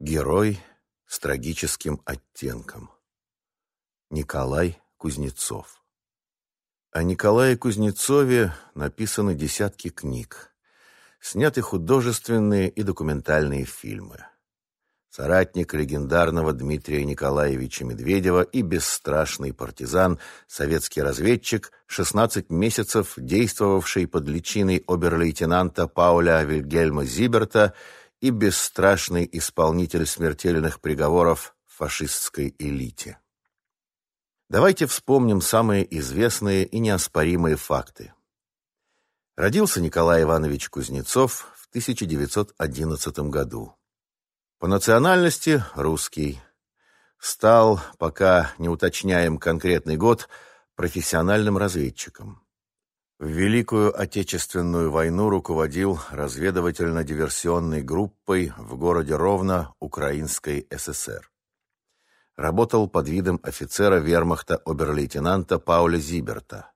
Герой с трагическим оттенком. Николай Кузнецов. О Николае Кузнецове написаны десятки книг. Сняты художественные и документальные фильмы. Соратник легендарного Дмитрия Николаевича Медведева и бесстрашный партизан, советский разведчик, 16 месяцев действовавший под личиной обер-лейтенанта Пауля Вильгельма Зиберта – и бесстрашный исполнитель смертельных приговоров фашистской элите. Давайте вспомним самые известные и неоспоримые факты. Родился Николай Иванович Кузнецов в 1911 году. По национальности – русский. Стал, пока не уточняем конкретный год, профессиональным разведчиком. В Великую Отечественную войну руководил разведывательно-диверсионной группой в городе Ровно Украинской ССР. Работал под видом офицера вермахта обер-лейтенанта Пауля Зиберта.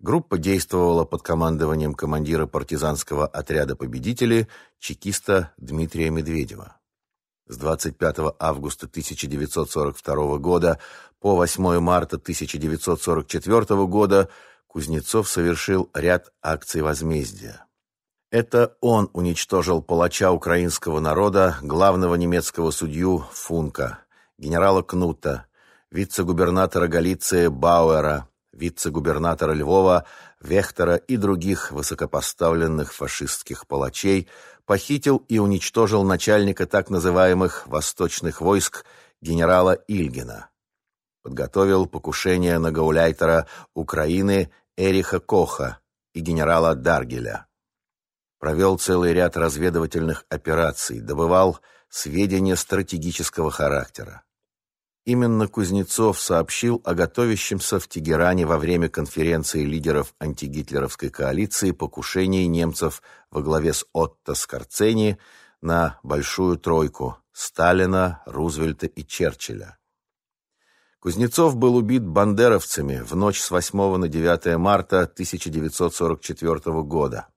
Группа действовала под командованием командира партизанского отряда «Победители» чекиста Дмитрия Медведева. С 25 августа 1942 года по 8 марта 1944 года – Кузнецов совершил ряд акций возмездия. Это он уничтожил палача украинского народа, главного немецкого судью Функа, генерала Кнута, вице-губернатора Галиции Бауэра, вице-губернатора Львова, Вехтера и других высокопоставленных фашистских палачей, похитил и уничтожил начальника так называемых «восточных войск» генерала Ильгина. Подготовил покушение на гауляйтера Украины Эриха Коха и генерала Даргеля. Провел целый ряд разведывательных операций, добывал сведения стратегического характера. Именно Кузнецов сообщил о готовящемся в Тегеране во время конференции лидеров антигитлеровской коалиции покушении немцев во главе с Отто Скорцени на Большую Тройку Сталина, Рузвельта и Черчилля. Кузнецов был убит бандеровцами в ночь с 8 на 9 марта 1944 года.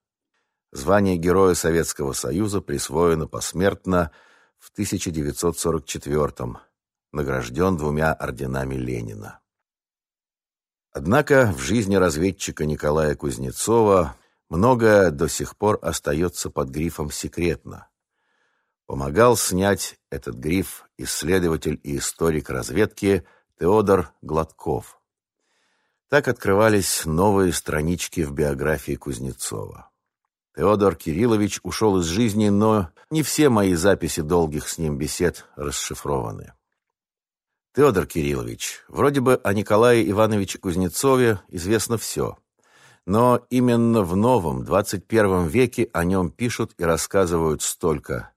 Звание Героя Советского Союза присвоено посмертно в 1944 награжден двумя орденами Ленина. Однако в жизни разведчика Николая Кузнецова многое до сих пор остается под грифом «секретно». Помогал снять этот гриф исследователь и историк разведки – Теодор Гладков. Так открывались новые странички в биографии Кузнецова. Теодор Кириллович ушел из жизни, но не все мои записи долгих с ним бесед расшифрованы. Теодор Кириллович, вроде бы о Николае Ивановиче Кузнецове известно все, но именно в новом, 21 веке о нем пишут и рассказывают столько,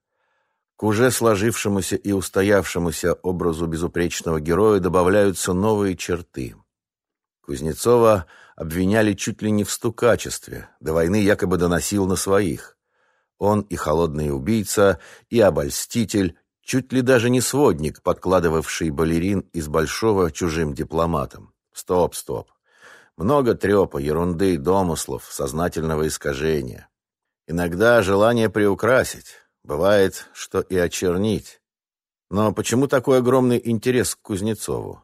к уже сложившемуся и устоявшемуся образу безупречного героя добавляются новые черты. Кузнецова обвиняли чуть ли не в стукачестве, до войны якобы доносил на своих. Он и холодный убийца, и обольститель, чуть ли даже не сводник, подкладывавший балерин из большого чужим дипломатом. Стоп, стоп. Много трепа, ерунды, домыслов, сознательного искажения. Иногда желание приукрасить. Бывает, что и очернить. Но почему такой огромный интерес к Кузнецову?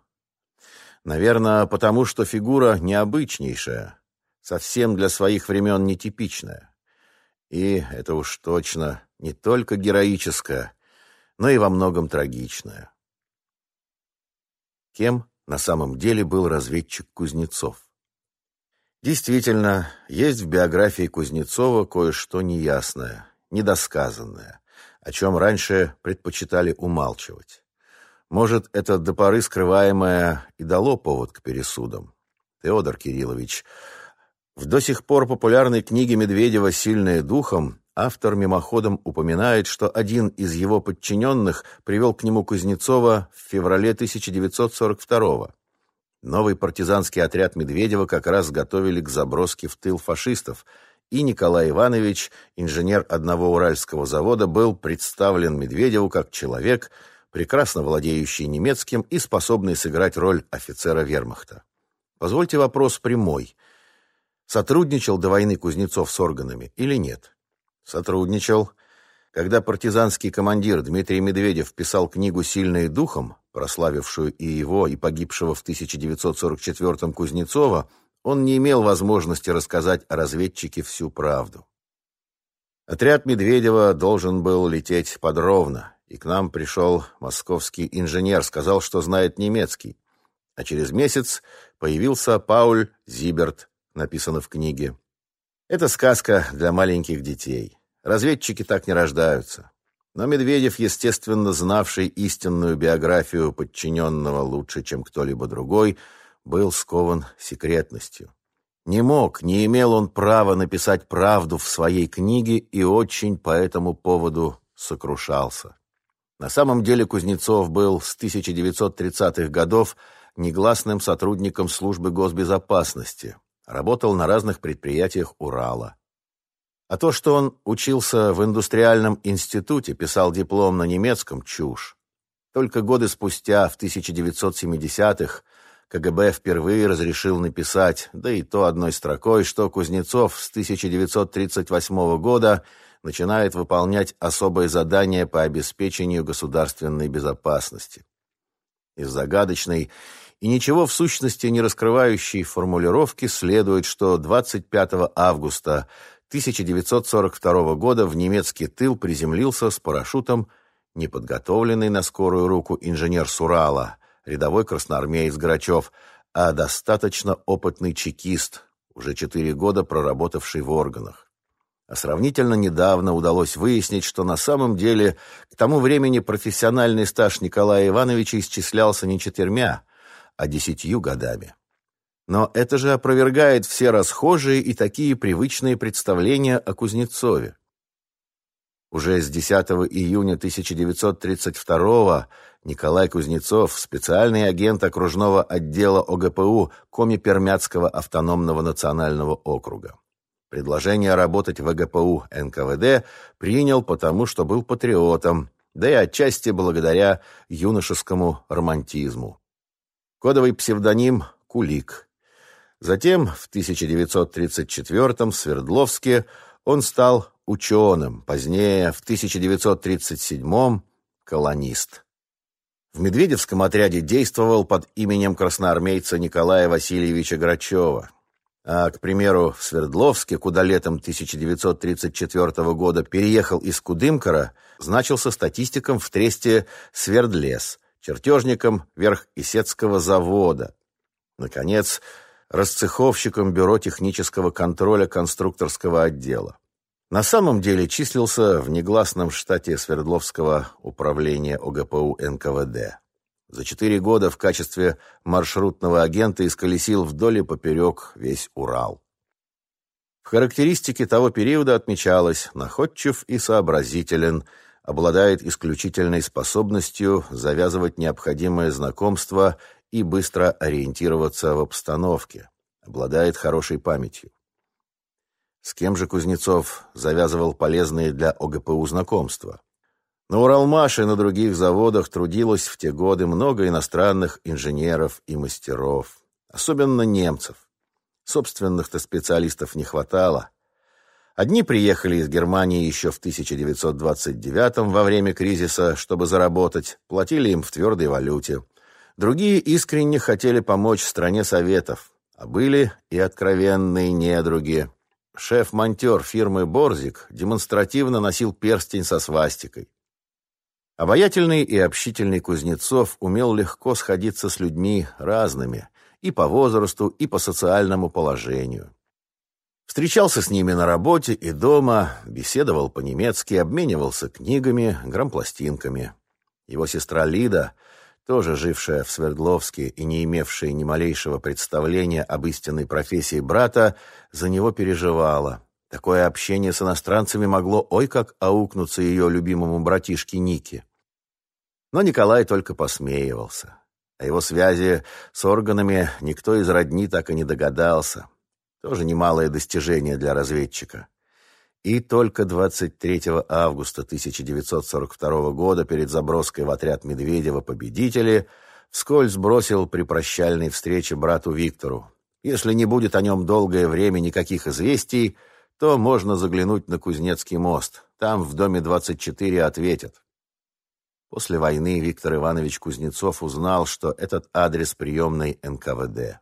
Наверное, потому что фигура необычнейшая, совсем для своих времен нетипичная. И это уж точно не только героическая, но и во многом трагичная. Кем на самом деле был разведчик Кузнецов? Действительно, есть в биографии Кузнецова кое-что неясное, недосказанное, о чем раньше предпочитали умалчивать. Может, это до поры скрываемое и дало повод к пересудам. Теодор Кириллович, в до сих пор популярной книге Медведева «Сильное духом» автор мимоходом упоминает, что один из его подчиненных привел к нему Кузнецова в феврале 1942 года. Новый партизанский отряд Медведева как раз готовили к заброске в тыл фашистов – и Николай Иванович, инженер одного уральского завода, был представлен Медведеву как человек, прекрасно владеющий немецким и способный сыграть роль офицера вермахта. Позвольте вопрос прямой. Сотрудничал до войны Кузнецов с органами или нет? Сотрудничал. Когда партизанский командир Дмитрий Медведев писал книгу «Сильные духом», прославившую и его, и погибшего в 1944-м Кузнецова, он не имел возможности рассказать о разведчике всю правду. Отряд Медведева должен был лететь под Ровно, и к нам пришел московский инженер, сказал, что знает немецкий. А через месяц появился Пауль Зиберт, написано в книге. Это сказка для маленьких детей. Разведчики так не рождаются. Но Медведев, естественно, знавший истинную биографию подчиненного лучше, чем кто-либо другой, был скован секретностью. Не мог, не имел он права написать правду в своей книге и очень по этому поводу сокрушался. На самом деле Кузнецов был с 1930-х годов негласным сотрудником службы госбезопасности, работал на разных предприятиях Урала. А то, что он учился в индустриальном институте, писал диплом на немецком – чушь. Только годы спустя, в 1970-х, КГБ впервые разрешил написать, да и то одной строкой, что Кузнецов с 1938 года начинает выполнять особое задание по обеспечению государственной безопасности. Из загадочной и ничего в сущности не раскрывающей формулировки следует, что 25 августа 1942 года в немецкий тыл приземлился с парашютом неподготовленный на скорую руку инженер Сурала, рядовой красноармеец Грачев, а достаточно опытный чекист, уже четыре года проработавший в органах. А сравнительно недавно удалось выяснить, что на самом деле к тому времени профессиональный стаж Николая Ивановича исчислялся не четырьмя, а десятью годами. Но это же опровергает все расхожие и такие привычные представления о Кузнецове. Уже с 10 июня 1932 Николай Кузнецов, специальный агент окружного отдела ОГПУ Коми-Пермяцкого автономного национального округа. Предложение работать в ОГПУ НКВД принял потому, что был патриотом, да и отчасти благодаря юношескому романтизму. Кодовый псевдоним «Кулик». Затем, в 1934-м в Свердловске он стал ученым, позднее, в 1937-м – колонист. В Медведевском отряде действовал под именем красноармейца Николая Васильевича Грачева. А, к примеру, в Свердловске, куда летом 1934 года переехал из Кудымкара, значился статистиком в тресте «Свердлес», чертежником Верх-Исетского завода. Наконец, расцеховщиком Бюро технического контроля конструкторского отдела. На самом деле числился в негласном штате Свердловского управления ОГПУ НКВД. За четыре года в качестве маршрутного агента исколесил вдоль и поперек весь Урал. В характеристике того периода отмечалось находчив и сообразителен, обладает исключительной способностью завязывать необходимое знакомство и быстро ориентироваться в обстановке. Обладает хорошей памятью. С кем же Кузнецов завязывал полезные для ОГПУ знакомства? На Уралмаше и на других заводах трудилось в те годы много иностранных инженеров и мастеров, особенно немцев. Собственных-то специалистов не хватало. Одни приехали из Германии еще в 1929 во время кризиса, чтобы заработать, платили им в твердой валюте – Другие искренне хотели помочь стране Советов, а были и откровенные недруги. Шеф-монтер фирмы «Борзик» демонстративно носил перстень со свастикой. Обаятельный и общительный Кузнецов умел легко сходиться с людьми разными, и по возрасту, и по социальному положению. Встречался с ними на работе и дома, беседовал по-немецки, обменивался книгами, грампластинками. Его сестра Лида — тоже жившая в Свердловске и не имевшая ни малейшего представления об истинной профессии брата, за него переживала. Такое общение с иностранцами могло ой как аукнуться ее любимому братишке Нике. Но Николай только посмеивался. О его связи с органами никто из родни так и не догадался. Тоже немалое достижение для разведчика. И только 23 августа 1942 года перед заброской в отряд Медведева победители вскользь бросил при прощальной встрече брату Виктору. Если не будет о нем долгое время никаких известий, то можно заглянуть на Кузнецкий мост. Там в доме 24 ответят. После войны Виктор Иванович Кузнецов узнал, что этот адрес приемной НКВД.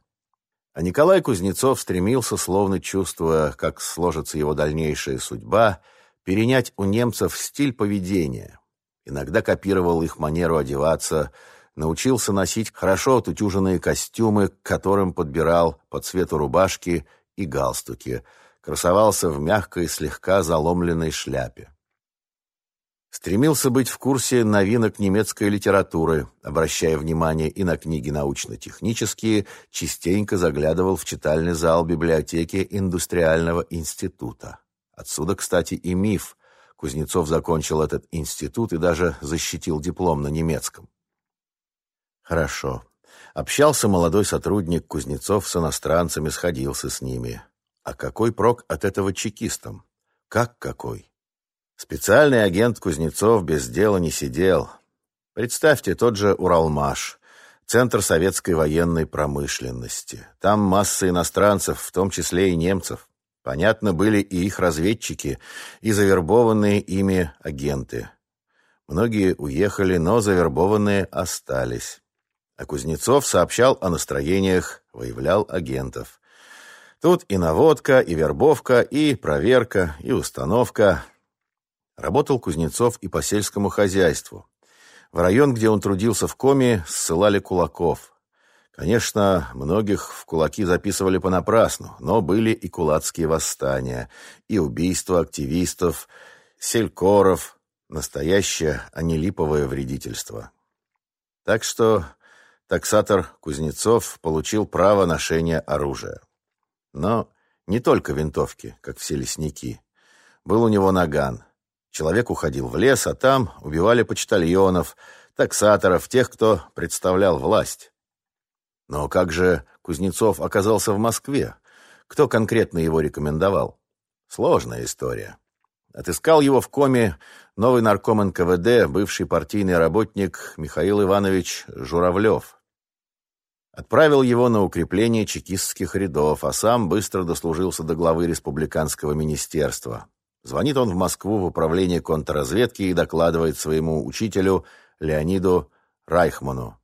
А Николай Кузнецов стремился, словно чувствуя, как сложится его дальнейшая судьба, перенять у немцев стиль поведения. Иногда копировал их манеру одеваться, научился носить хорошо отутюженные костюмы, к которым подбирал по цвету рубашки и галстуки, красовался в мягкой, слегка заломленной шляпе. Стремился быть в курсе новинок немецкой литературы, обращая внимание и на книги научно-технические, частенько заглядывал в читальный зал библиотеки Индустриального института. Отсюда, кстати, и миф. Кузнецов закончил этот институт и даже защитил диплом на немецком. Хорошо. Общался молодой сотрудник Кузнецов с иностранцами, сходился с ними. А какой прок от этого чекистам? Как какой? Специальный агент Кузнецов без дела не сидел. Представьте, тот же Уралмаш, центр советской военной промышленности. Там масса иностранцев, в том числе и немцев. Понятно, были и их разведчики, и завербованные ими агенты. Многие уехали, но завербованные остались. А Кузнецов сообщал о настроениях, выявлял агентов. Тут и наводка, и вербовка, и проверка, и установка. Работал Кузнецов и по сельскому хозяйству. В район, где он трудился в коме, ссылали кулаков. Конечно, многих в кулаки записывали понапрасну, но были и кулацкие восстания, и убийства активистов, селькоров, настоящее, а не липовое вредительство. Так что таксатор Кузнецов получил право ношения оружия. Но не только винтовки, как все лесники. Был у него наган — Человек уходил в лес, а там убивали почтальонов, таксаторов, тех, кто представлял власть. Но как же Кузнецов оказался в Москве? Кто конкретно его рекомендовал? Сложная история. Отыскал его в коме новый нарком НКВД, бывший партийный работник Михаил Иванович Журавлев. Отправил его на укрепление чекистских рядов, а сам быстро дослужился до главы республиканского министерства. Звонит он в Москву в управление контрразведки и докладывает своему учителю Леониду Райхману.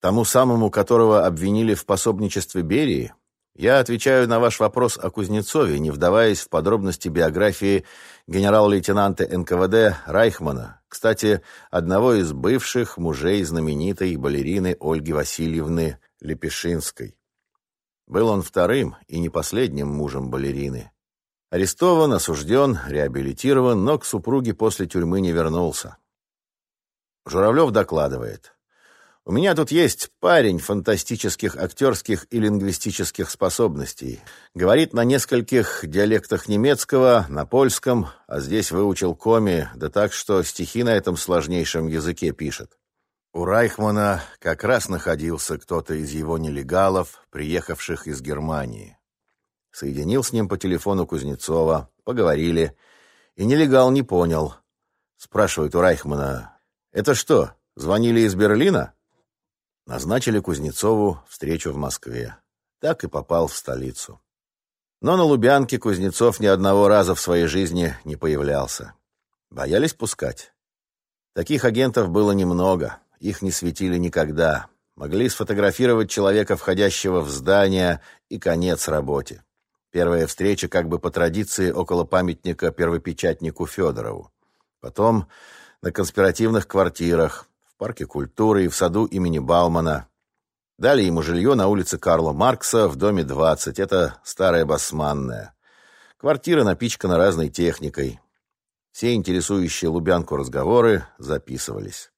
Тому самому, которого обвинили в пособничестве Берии, я отвечаю на ваш вопрос о Кузнецове, не вдаваясь в подробности биографии генерал-лейтенанта НКВД Райхмана, кстати, одного из бывших мужей знаменитой балерины Ольги Васильевны Лепешинской. Был он вторым и не последним мужем балерины. Арестован, осужден, реабилитирован, но к супруге после тюрьмы не вернулся. Журавлев докладывает. «У меня тут есть парень фантастических актерских и лингвистических способностей. Говорит на нескольких диалектах немецкого, на польском, а здесь выучил коми, да так, что стихи на этом сложнейшем языке пишет. У Райхмана как раз находился кто-то из его нелегалов, приехавших из Германии. Соединил с ним по телефону Кузнецова, поговорили. И нелегал не понял. Спрашивает у Райхмана, «Это что, звонили из Берлина?» Назначили Кузнецову встречу в Москве. Так и попал в столицу. Но на Лубянке Кузнецов ни одного раза в своей жизни не появлялся. Боялись пускать. Таких агентов было немного, их не светили никогда. Могли сфотографировать человека, входящего в здание, и конец работе. Первая встреча как бы по традиции около памятника первопечатнику Федорову. Потом на конспиративных квартирах, в парке культуры и в саду имени Баумана. Дали ему жилье на улице Карла Маркса в доме 20. Это старая басманная. Квартира напичкана разной техникой. Все интересующие Лубянку разговоры записывались.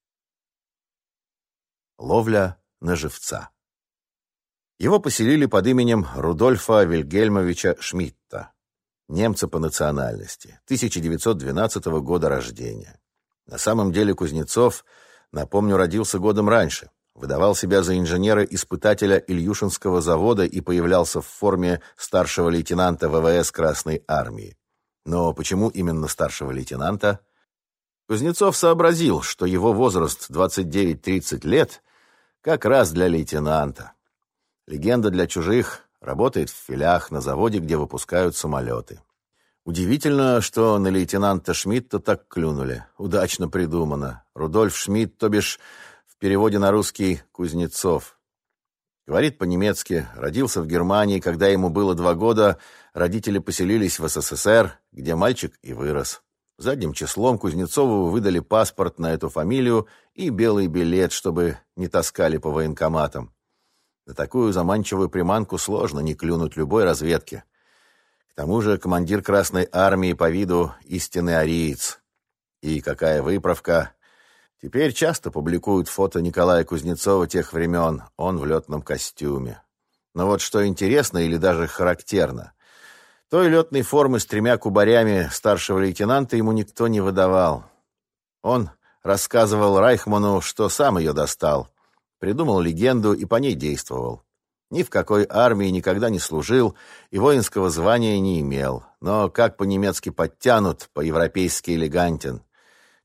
Ловля на живца. Его поселили под именем Рудольфа Вильгельмовича Шмидта, немца по национальности, 1912 года рождения. На самом деле Кузнецов, напомню, родился годом раньше, выдавал себя за инженера-испытателя Ильюшинского завода и появлялся в форме старшего лейтенанта ВВС Красной Армии. Но почему именно старшего лейтенанта? Кузнецов сообразил, что его возраст 29-30 лет как раз для лейтенанта. Легенда для чужих работает в филях на заводе, где выпускают самолеты. Удивительно, что на лейтенанта Шмидта так клюнули. Удачно придумано. Рудольф Шмидт, то бишь в переводе на русский «Кузнецов». Говорит по-немецки, родился в Германии, когда ему было два года, родители поселились в СССР, где мальчик и вырос. Задним числом Кузнецову выдали паспорт на эту фамилию и белый билет, чтобы не таскали по военкоматам. На такую заманчивую приманку сложно не клюнуть любой разведке. К тому же командир Красной Армии по виду истинный ариец. И какая выправка! Теперь часто публикуют фото Николая Кузнецова тех времен, он в летном костюме. Но вот что интересно или даже характерно, той летной формы с тремя кубарями старшего лейтенанта ему никто не выдавал. Он рассказывал Райхману, что сам ее достал, придумал легенду и по ней действовал. Ни в какой армии никогда не служил и воинского звания не имел. Но как по-немецки подтянут, по-европейски элегантен.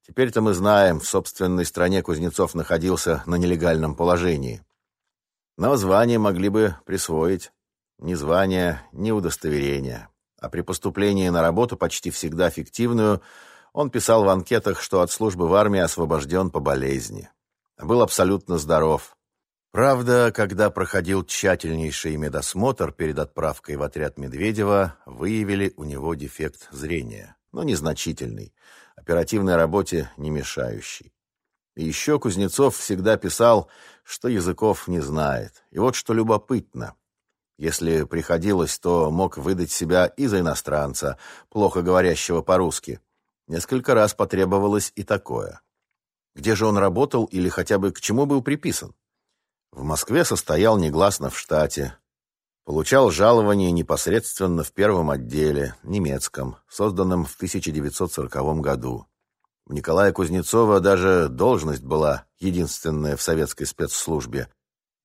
Теперь-то мы знаем, в собственной стране Кузнецов находился на нелегальном положении. Но звание могли бы присвоить. Ни звания, ни удостоверения. А при поступлении на работу, почти всегда фиктивную, он писал в анкетах, что от службы в армии освобожден по болезни. Был абсолютно здоров. Правда, когда проходил тщательнейший медосмотр перед отправкой в отряд Медведева, выявили у него дефект зрения, но незначительный, оперативной работе не мешающий. И еще Кузнецов всегда писал, что языков не знает. И вот что любопытно. Если приходилось, то мог выдать себя и за иностранца, плохо говорящего по-русски. Несколько раз потребовалось и такое. Где же он работал или хотя бы к чему был приписан? В Москве состоял негласно в штате. Получал жалование непосредственно в первом отделе, немецком, созданном в 1940 году. У Николая Кузнецова даже должность была единственная в советской спецслужбе.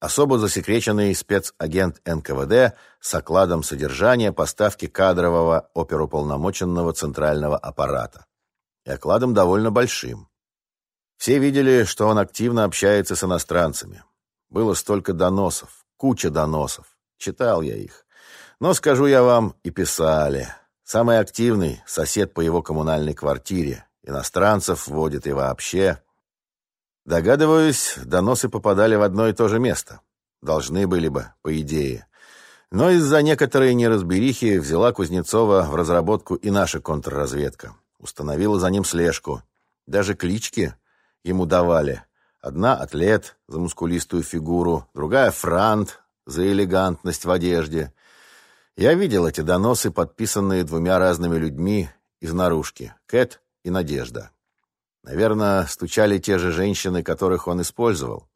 Особо засекреченный спецагент НКВД с окладом содержания поставки кадрового оперуполномоченного центрального аппарата. И окладом довольно большим. Все видели, что он активно общается с иностранцами. Было столько доносов, куча доносов. Читал я их. Но, скажу я вам, и писали. Самый активный — сосед по его коммунальной квартире. Иностранцев вводит и вообще. Догадываюсь, доносы попадали в одно и то же место. Должны были бы, по идее. Но из-за некоторой неразберихи взяла Кузнецова в разработку и наша контрразведка. Установила за ним слежку. Даже клички ему давали. Одна — атлет за мускулистую фигуру, другая — франт за элегантность в одежде. Я видел эти доносы, подписанные двумя разными людьми из наружки — Кэт и Надежда. Наверное, стучали те же женщины, которых он использовал.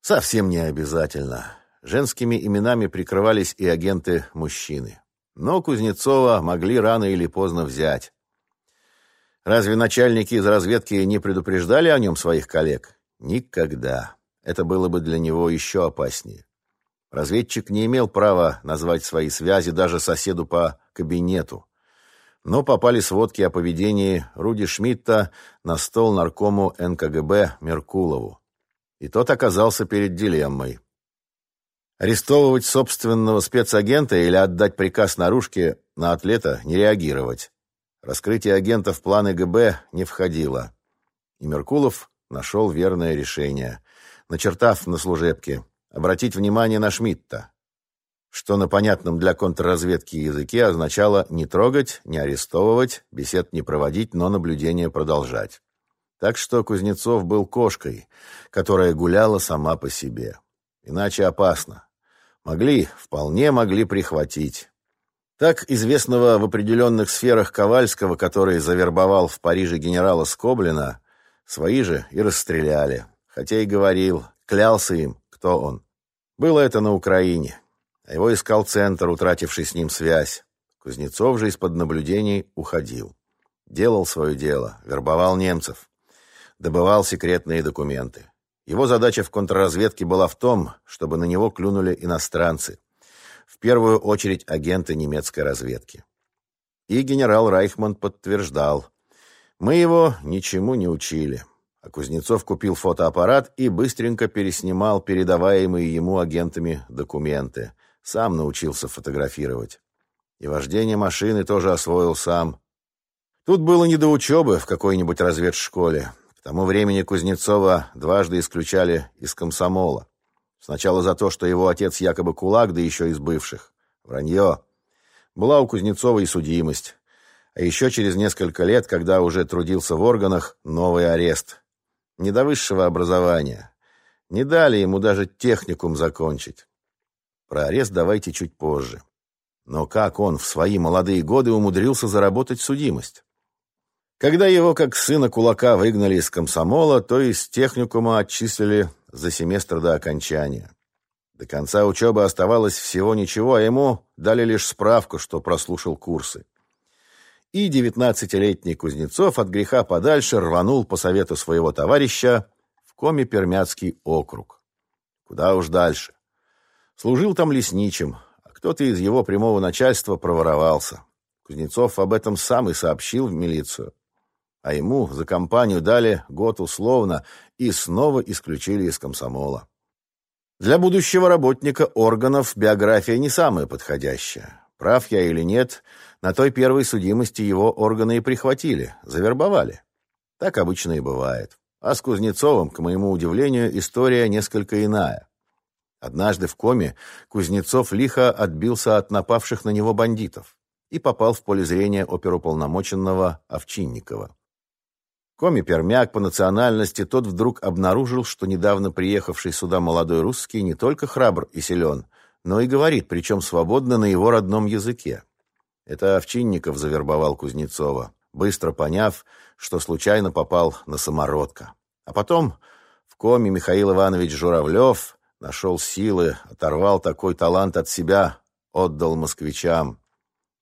Совсем не обязательно. Женскими именами прикрывались и агенты-мужчины. Но Кузнецова могли рано или поздно взять. Разве начальники из разведки не предупреждали о нем своих коллег? Никогда. Это было бы для него еще опаснее. Разведчик не имел права назвать свои связи даже соседу по кабинету. Но попали сводки о поведении Руди Шмидта на стол наркому НКГБ Меркулову. И тот оказался перед дилеммой. Арестовывать собственного спецагента или отдать приказ наружке на атлета не реагировать. Раскрытие агента в планы ГБ не входило. И Меркулов нашел верное решение, начертав на служебке «обратить внимание на Шмидта», что на понятном для контрразведки языке означало не трогать, не арестовывать, бесед не проводить, но наблюдение продолжать. Так что Кузнецов был кошкой, которая гуляла сама по себе. Иначе опасно. Могли, вполне могли прихватить. Так известного в определенных сферах Ковальского, который завербовал в Париже генерала Скоблина, Свои же и расстреляли. Хотя и говорил, клялся им, кто он. Было это на Украине. А его искал центр, утративший с ним связь. Кузнецов же из-под наблюдений уходил. Делал свое дело, вербовал немцев. Добывал секретные документы. Его задача в контрразведке была в том, чтобы на него клюнули иностранцы. Первую очередь агенты немецкой разведки. И генерал Райхман подтверждал, мы его ничему не учили. А Кузнецов купил фотоаппарат и быстренько переснимал передаваемые ему агентами документы. Сам научился фотографировать. И вождение машины тоже освоил сам. Тут было не до учебы в какой-нибудь разведшколе. К тому времени Кузнецова дважды исключали из комсомола. Сначала за то, что его отец якобы кулак, да еще из бывших. Вранье. Была у Кузнецова и судимость. А еще через несколько лет, когда уже трудился в органах, новый арест. Не до высшего образования. Не дали ему даже техникум закончить. Про арест давайте чуть позже. Но как он в свои молодые годы умудрился заработать судимость? Когда его, как сына кулака, выгнали из комсомола, то из техникума отчислили за семестр до окончания. До конца учебы оставалось всего ничего, а ему дали лишь справку, что прослушал курсы. И девятнадцатилетний Кузнецов от греха подальше рванул по совету своего товарища в Коми-Пермяцкий округ. Куда уж дальше. Служил там лесничим, а кто-то из его прямого начальства проворовался. Кузнецов об этом сам и сообщил в милицию а ему за компанию дали год условно и снова исключили из комсомола. Для будущего работника органов биография не самая подходящая. Прав я или нет, на той первой судимости его органы и прихватили, завербовали. Так обычно и бывает. А с Кузнецовым, к моему удивлению, история несколько иная. Однажды в коме Кузнецов лихо отбился от напавших на него бандитов и попал в поле зрения оперуполномоченного Овчинникова. Коми-пермяк по национальности, тот вдруг обнаружил, что недавно приехавший сюда молодой русский не только храбр и силен, но и говорит, причем свободно на его родном языке. Это Овчинников завербовал Кузнецова, быстро поняв, что случайно попал на самородка. А потом в коме Михаил Иванович Журавлев нашел силы, оторвал такой талант от себя, отдал москвичам.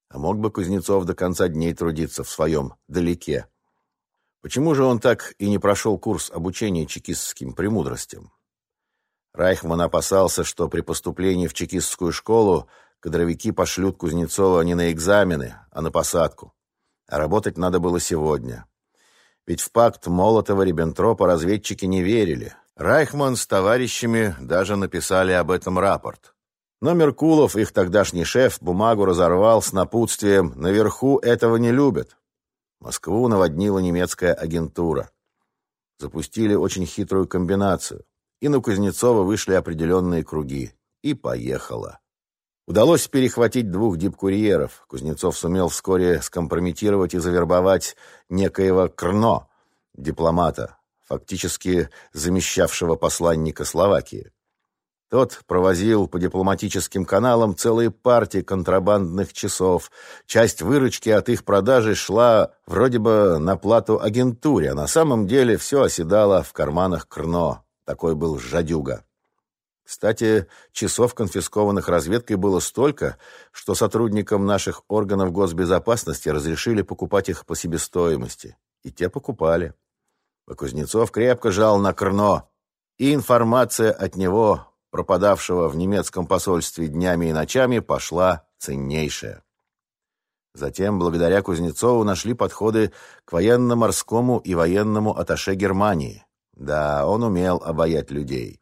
А мог бы Кузнецов до конца дней трудиться в своем далеке. Почему же он так и не прошел курс обучения чекистским премудростям? Райхман опасался, что при поступлении в чекистскую школу кадровики пошлют Кузнецова не на экзамены, а на посадку. А работать надо было сегодня. Ведь в пакт Молотова-Риббентропа разведчики не верили. Райхман с товарищами даже написали об этом рапорт. Но Меркулов, их тогдашний шеф, бумагу разорвал с напутствием «Наверху этого не любят». Москву наводнила немецкая агентура. Запустили очень хитрую комбинацию. И на Кузнецова вышли определенные круги. И поехала. Удалось перехватить двух дипкурьеров. Кузнецов сумел вскоре скомпрометировать и завербовать некоего Крно, дипломата, фактически замещавшего посланника Словакии. Тот провозил по дипломатическим каналам целые партии контрабандных часов. Часть выручки от их продажи шла вроде бы на плату агентуре, а на самом деле все оседало в карманах Крно. Такой был жадюга. Кстати, часов, конфискованных разведкой, было столько, что сотрудникам наших органов госбезопасности разрешили покупать их по себестоимости. И те покупали. А Кузнецов крепко жал на Крно, и информация от него пропадавшего в немецком посольстве днями и ночами, пошла ценнейшая. Затем, благодаря Кузнецову, нашли подходы к военно-морскому и военному аташе Германии. Да, он умел обаять людей.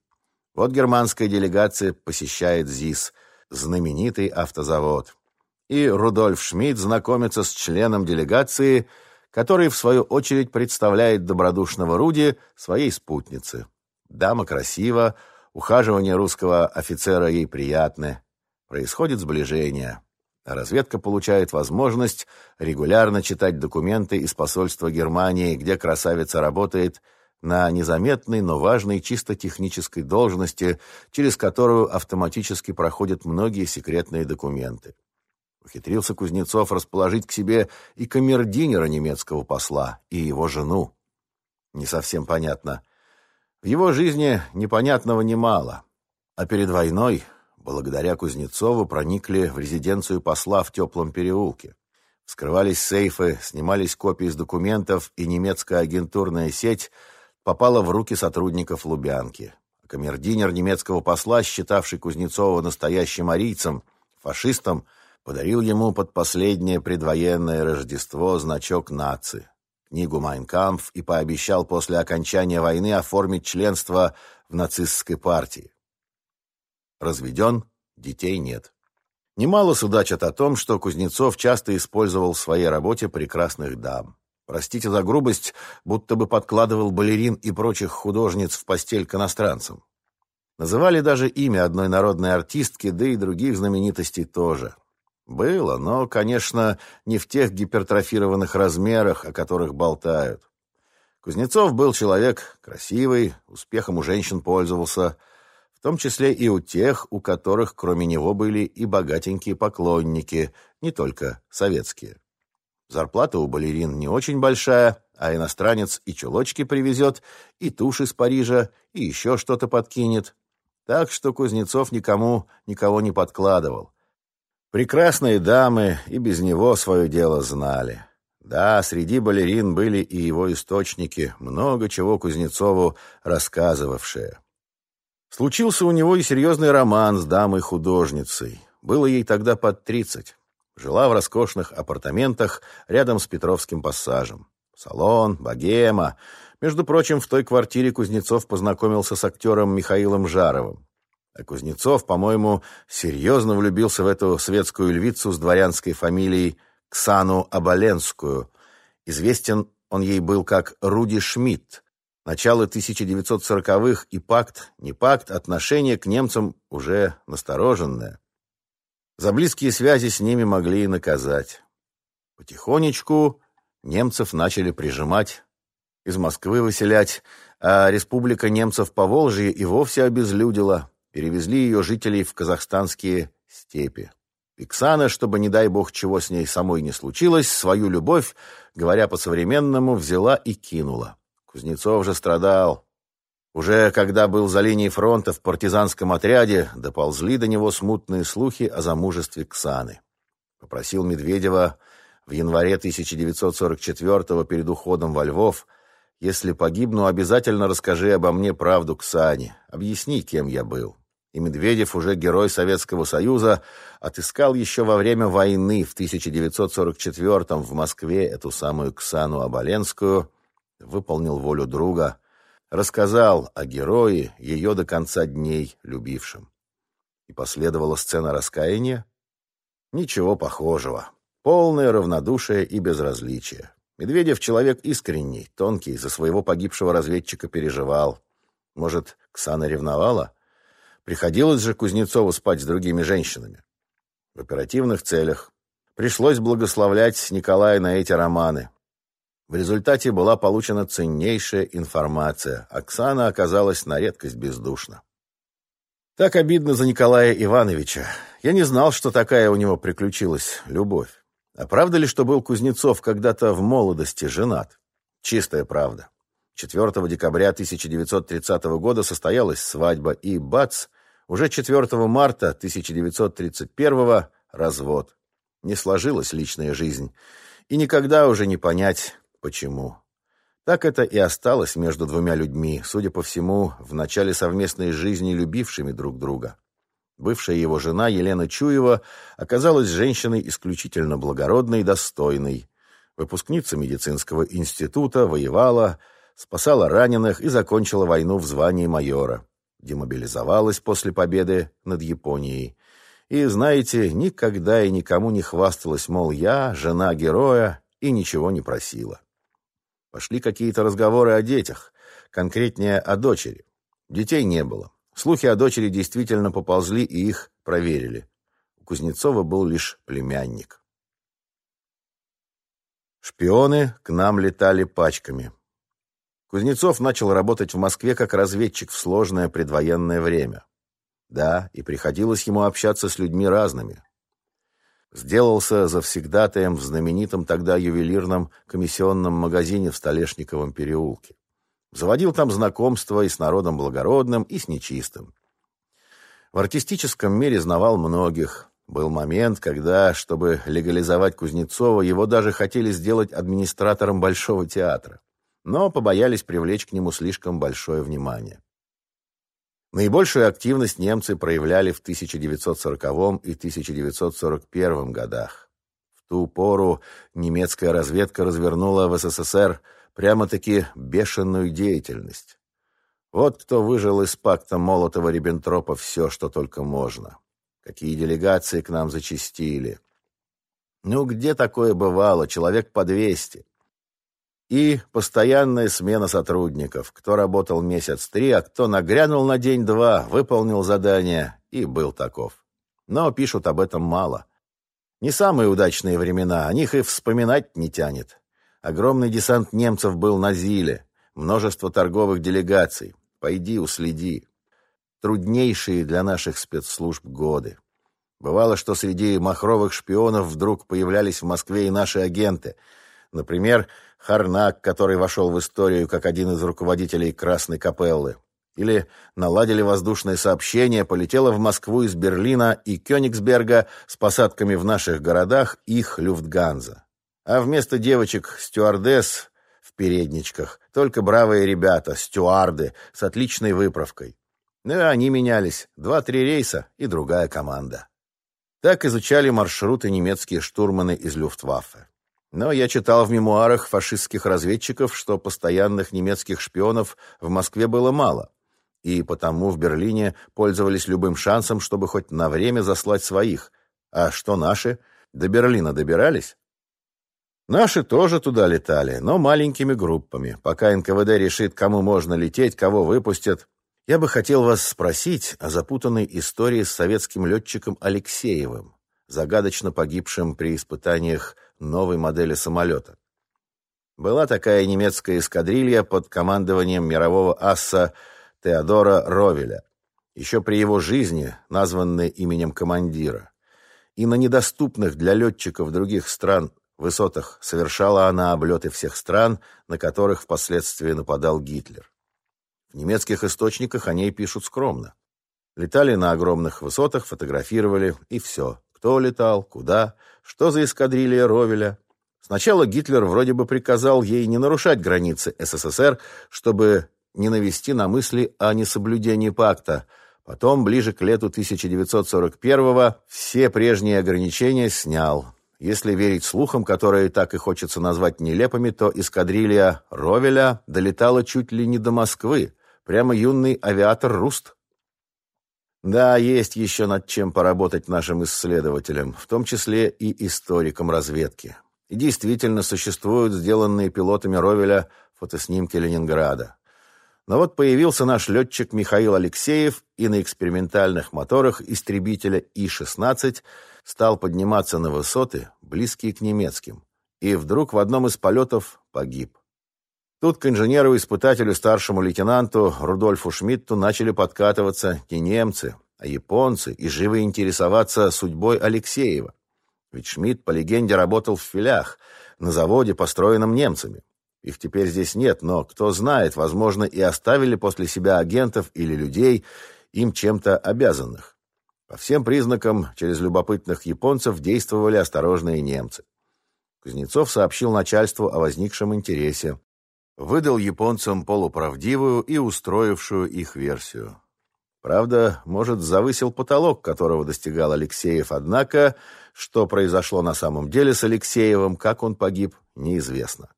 Вот германская делегация посещает ЗИС, знаменитый автозавод. И Рудольф Шмидт знакомится с членом делегации, который, в свою очередь, представляет добродушного Руди своей спутнице. Дама красива, Ухаживание русского офицера ей приятны. Происходит сближение. Разведка получает возможность регулярно читать документы из посольства Германии, где красавица работает на незаметной, но важной чисто технической должности, через которую автоматически проходят многие секретные документы. Ухитрился Кузнецов расположить к себе и камердинера немецкого посла, и его жену. Не совсем понятно, в его жизни непонятного немало, а перед войной, благодаря Кузнецову, проникли в резиденцию посла в теплом переулке. Вскрывались сейфы, снимались копии с документов, и немецкая агентурная сеть попала в руки сотрудников Лубянки. Камердинер немецкого посла, считавший Кузнецова настоящим арийцем, фашистом, подарил ему под последнее предвоенное Рождество значок нации книгу «Майнкампф» и пообещал после окончания войны оформить членство в нацистской партии. Разведен, детей нет. Немало судачат о том, что Кузнецов часто использовал в своей работе прекрасных дам. Простите за грубость, будто бы подкладывал балерин и прочих художниц в постель к иностранцам. Называли даже имя одной народной артистки, да и других знаменитостей тоже. Было, но, конечно, не в тех гипертрофированных размерах, о которых болтают. Кузнецов был человек красивый, успехом у женщин пользовался, в том числе и у тех, у которых кроме него были и богатенькие поклонники, не только советские. Зарплата у балерин не очень большая, а иностранец и чулочки привезет, и тушь из Парижа, и еще что-то подкинет. Так что Кузнецов никому никого не подкладывал. Прекрасные дамы и без него свое дело знали. Да, среди балерин были и его источники, много чего Кузнецову рассказывавшие. Случился у него и серьезный роман с дамой-художницей. Было ей тогда под тридцать. Жила в роскошных апартаментах рядом с Петровским пассажем. Салон, богема. Между прочим, в той квартире Кузнецов познакомился с актером Михаилом Жаровым. А Кузнецов, по-моему, серьезно влюбился в эту светскую львицу с дворянской фамилией Ксану Абаленскую. Известен он ей был как Руди Шмидт, Начало 1940-х и пакт, не пакт, отношение к немцам уже настороженное. За близкие связи с ними могли и наказать. Потихонечку немцев начали прижимать, из Москвы выселять, а республика немцев по Волжье и вовсе обезлюдила, перевезли ее жителей в казахстанские степи. Иксана, чтобы, не дай бог, чего с ней самой не случилось, свою любовь, говоря по-современному, взяла и кинула. Кузнецов же страдал. Уже когда был за линией фронта в партизанском отряде, доползли до него смутные слухи о замужестве Ксаны. Попросил Медведева в январе 1944-го перед уходом во Львов, «Если погибну, обязательно расскажи обо мне правду Ксане, объясни, кем я был». И Медведев, уже герой Советского Союза, отыскал еще во время войны в 1944-м в Москве эту самую Ксану Оболенскую, выполнил волю друга, рассказал о герое, ее до конца дней любившем. И последовала сцена раскаяния? Ничего похожего. Полное равнодушие и безразличие. Медведев человек искренний, тонкий, за своего погибшего разведчика переживал. Может, Ксана ревновала? Приходилось же Кузнецову спать с другими женщинами. В оперативных целях. Пришлось благословлять Николая на эти романы. В результате была получена ценнейшая информация. Оксана оказалась на редкость бездушна. Так обидно за Николая Ивановича. Я не знал, что такая у него приключилась любовь. А правда ли, что был Кузнецов когда-то в молодости женат? Чистая правда. 4 декабря 1930 года состоялась свадьба, и, бац, уже 4 марта 1931 развод. Не сложилась личная жизнь. И никогда уже не понять, Почему? Так это и осталось между двумя людьми, судя по всему, в начале совместной жизни любившими друг друга. Бывшая его жена Елена Чуева оказалась женщиной исключительно благородной и достойной. Выпускница медицинского института, воевала, спасала раненых и закончила войну в звании майора. Демобилизовалась после победы над Японией. И, знаете, никогда и никому не хвасталась, мол, я жена героя и ничего не просила. Пошли какие-то разговоры о детях, конкретнее о дочери. Детей не было. Слухи о дочери действительно поползли и их проверили. У Кузнецова был лишь племянник. Шпионы к нам летали пачками. Кузнецов начал работать в Москве как разведчик в сложное предвоенное время. Да, и приходилось ему общаться с людьми разными. Сделался завсегдатаем в знаменитом тогда ювелирном комиссионном магазине в Столешниковом переулке. Заводил там знакомства и с народом благородным, и с нечистым. В артистическом мире знавал многих. Был момент, когда, чтобы легализовать Кузнецова, его даже хотели сделать администратором Большого театра. Но побоялись привлечь к нему слишком большое внимание. Наибольшую активность немцы проявляли в 1940 и 1941 годах. В ту пору немецкая разведка развернула в СССР прямо-таки бешеную деятельность. Вот кто выжил из пакта Молотова-Риббентропа все, что только можно. какие делегации к нам зачастили. Ну, где такое бывало? Человек по двести. И постоянная смена сотрудников. Кто работал месяц три, а кто нагрянул на день-два, выполнил задание и был таков. Но пишут об этом мало. Не самые удачные времена, о них и вспоминать не тянет. Огромный десант немцев был на Зиле, множество торговых делегаций. Пойди, уследи. Труднейшие для наших спецслужб годы. Бывало, что среди махровых шпионов вдруг появлялись в Москве и наши агенты. Например, Харнак, который вошел в историю как один из руководителей Красной Капеллы. Или наладили воздушное сообщение, полетело в Москву из Берлина и Кёнигсберга с посадками в наших городах их Люфтганза. А вместо девочек-стюардесс в передничках только бравые ребята, стюарды, с отличной выправкой. Ну и они менялись. Два-три рейса и другая команда. Так изучали маршруты немецкие штурманы из Люфтваффе. Но я читал в мемуарах фашистских разведчиков, что постоянных немецких шпионов в Москве было мало, и потому в Берлине пользовались любым шансом, чтобы хоть на время заслать своих. А что наши? До Берлина добирались? Наши тоже туда летали, но маленькими группами. Пока НКВД решит, кому можно лететь, кого выпустят. Я бы хотел вас спросить о запутанной истории с советским летчиком Алексеевым, загадочно погибшим при испытаниях новой модели самолета. Была такая немецкая эскадрилья под командованием мирового асса Теодора Ровеля, еще при его жизни, названная именем командира. И на недоступных для летчиков других стран высотах совершала она облеты всех стран, на которых впоследствии нападал Гитлер. В немецких источниках о ней пишут скромно. Летали на огромных высотах, фотографировали, и все. Кто летал, куда, что за эскадрилья Ровеля. Сначала Гитлер вроде бы приказал ей не нарушать границы СССР, чтобы не навести на мысли о несоблюдении пакта. Потом, ближе к лету 1941-го, все прежние ограничения снял. Если верить слухам, которые так и хочется назвать нелепыми, то эскадрилья Ровеля долетала чуть ли не до Москвы. Прямо юный авиатор Руст. Да, есть еще над чем поработать нашим исследователям, в том числе и историкам разведки. И действительно существуют сделанные пилотами Ровеля фотоснимки Ленинграда. Но вот появился наш летчик Михаил Алексеев и на экспериментальных моторах истребителя И-16 стал подниматься на высоты, близкие к немецким, и вдруг в одном из полетов погиб. Тут к инженеру-испытателю старшему лейтенанту Рудольфу Шмидту начали подкатываться не немцы, а японцы и живо интересоваться судьбой Алексеева. Ведь Шмидт, по легенде, работал в филях, на заводе, построенном немцами. Их теперь здесь нет, но, кто знает, возможно, и оставили после себя агентов или людей, им чем-то обязанных. По всем признакам, через любопытных японцев действовали осторожные немцы. Кузнецов сообщил начальству о возникшем интересе выдал японцам полуправдивую и устроившую их версию. Правда, может, завысил потолок, которого достигал Алексеев, однако, что произошло на самом деле с Алексеевым, как он погиб, неизвестно.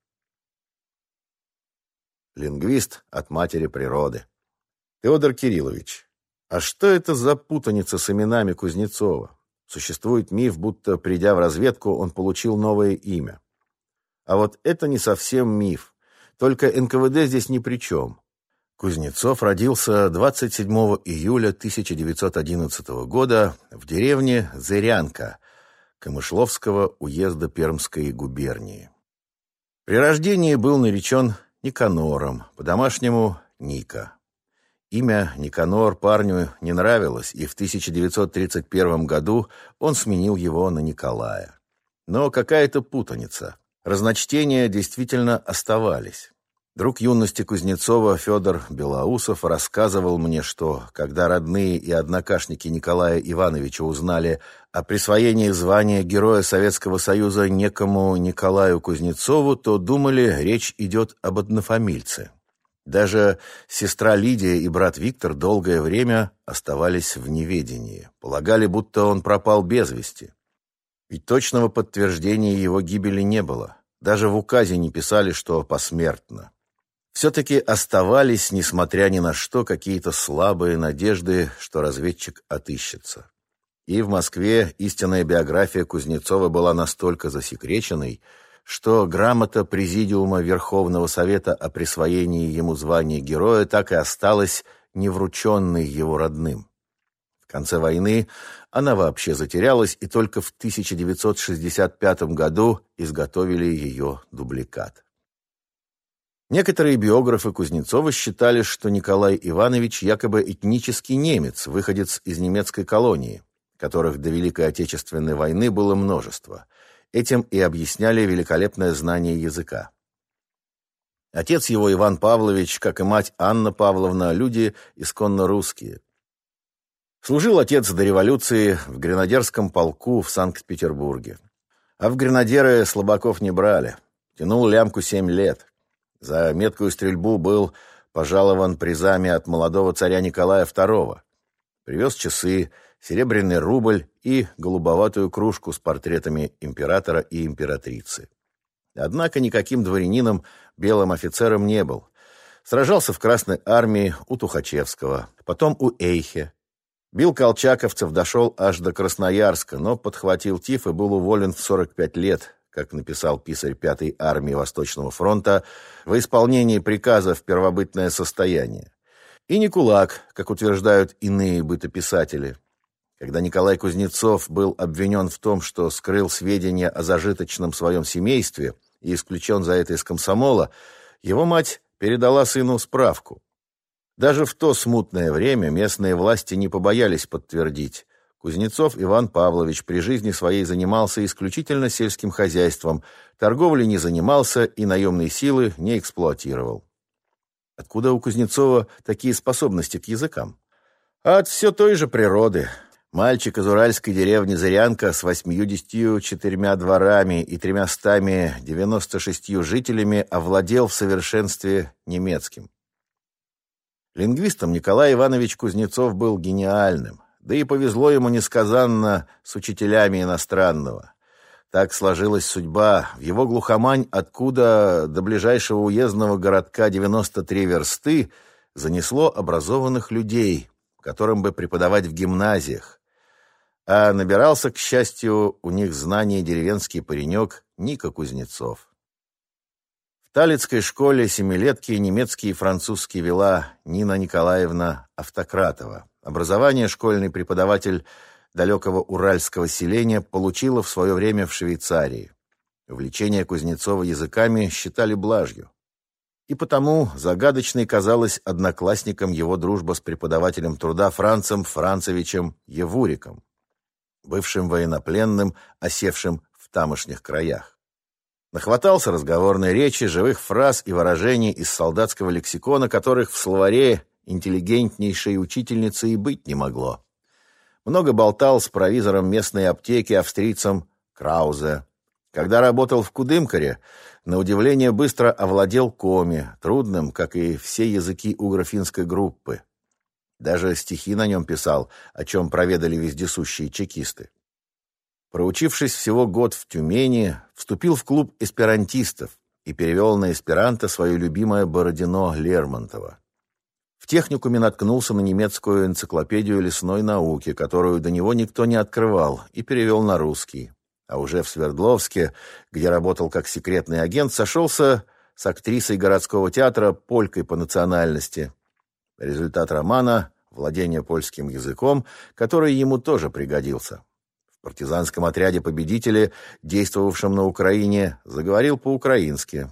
Лингвист от матери природы. Федор Кириллович, а что это за путаница с именами Кузнецова? Существует миф, будто, придя в разведку, он получил новое имя. А вот это не совсем миф. Только НКВД здесь ни при чем. Кузнецов родился 27 июля 1911 года в деревне Зырянка Камышловского уезда Пермской губернии. При рождении был наречен Никанором, по-домашнему Ника. Имя Никанор парню не нравилось, и в 1931 году он сменил его на Николая. Но какая-то путаница. Разночтения действительно оставались. Друг юности Кузнецова Федор Белоусов рассказывал мне, что, когда родные и однокашники Николая Ивановича узнали о присвоении звания Героя Советского Союза некому Николаю Кузнецову, то думали, речь идет об однофамильце. Даже сестра Лидия и брат Виктор долгое время оставались в неведении. Полагали, будто он пропал без вести. Ведь точного подтверждения его гибели не было. Даже в указе не писали, что посмертно. Все-таки оставались, несмотря ни на что, какие-то слабые надежды, что разведчик отыщется. И в Москве истинная биография Кузнецова была настолько засекреченной, что грамота Президиума Верховного Совета о присвоении ему звания героя так и осталась неврученной его родным. Конце войны она вообще затерялась, и только в 1965 году изготовили ее дубликат. Некоторые биографы Кузнецова считали, что Николай Иванович якобы этнический немец, выходец из немецкой колонии, которых до Великой Отечественной войны было множество. Этим и объясняли великолепное знание языка. Отец его Иван Павлович, как и мать Анна Павловна, люди исконно русские. Служил отец до революции в гренадерском полку в Санкт-Петербурге. А в гренадеры слабаков не брали. Тянул лямку семь лет. За меткую стрельбу был пожалован призами от молодого царя Николая II. Привез часы, серебряный рубль и голубоватую кружку с портретами императора и императрицы. Однако никаким дворянином, белым офицером не был. Сражался в Красной армии у Тухачевского, потом у Эйхе. Бил колчаковцев, дошел аж до Красноярска, но подхватил тиф и был уволен в 45 лет, как написал писарь пятой армии Восточного фронта, во исполнении приказа в первобытное состояние. И не кулак, как утверждают иные бытописатели. Когда Николай Кузнецов был обвинен в том, что скрыл сведения о зажиточном своем семействе и исключен за это из комсомола, его мать передала сыну справку. Даже в то смутное время местные власти не побоялись подтвердить. Кузнецов Иван Павлович при жизни своей занимался исключительно сельским хозяйством, торговлей не занимался и наемные силы не эксплуатировал. Откуда у Кузнецова такие способности к языкам? от все той же природы. Мальчик из уральской деревни Зырянка с восьмидесятью четырьмя дворами и тремястами девяносто шестью жителями овладел в совершенстве немецким. Лингвистом Николай Иванович Кузнецов был гениальным. Да и повезло ему несказанно с учителями иностранного. Так сложилась судьба. В его глухомань, откуда до ближайшего уездного городка 93 версты, занесло образованных людей, которым бы преподавать в гимназиях. А набирался, к счастью, у них знаний деревенский паренек Ника Кузнецов. Талицкой школе семилетки немецкий и французский вела Нина Николаевна Автократова. Образование школьный преподаватель далекого уральского селения получила в свое время в Швейцарии. Увлечение Кузнецова языками считали блажью. И потому загадочной казалась одноклассником его дружба с преподавателем труда Францем Францевичем Евуриком, бывшим военнопленным, осевшим в тамошних краях. Нахватался разговорной речи, живых фраз и выражений из солдатского лексикона, которых в словаре интеллигентнейшей учительницы и быть не могло. Много болтал с провизором местной аптеки австрийцем Краузе. Когда работал в Кудымкаре, на удивление быстро овладел коми, трудным, как и все языки угрофинской группы. Даже стихи на нем писал, о чем проведали вездесущие чекисты. Проучившись всего год в Тюмени, вступил в клуб эсперантистов и перевел на эсперанто свое любимое Бородино Лермонтова. В техникуме наткнулся на немецкую энциклопедию лесной науки, которую до него никто не открывал, и перевел на русский. А уже в Свердловске, где работал как секретный агент, сошелся с актрисой городского театра, полькой по национальности. Результат романа — владение польским языком, который ему тоже пригодился. В партизанском отряде победители, действовавшем на Украине, заговорил по-украински.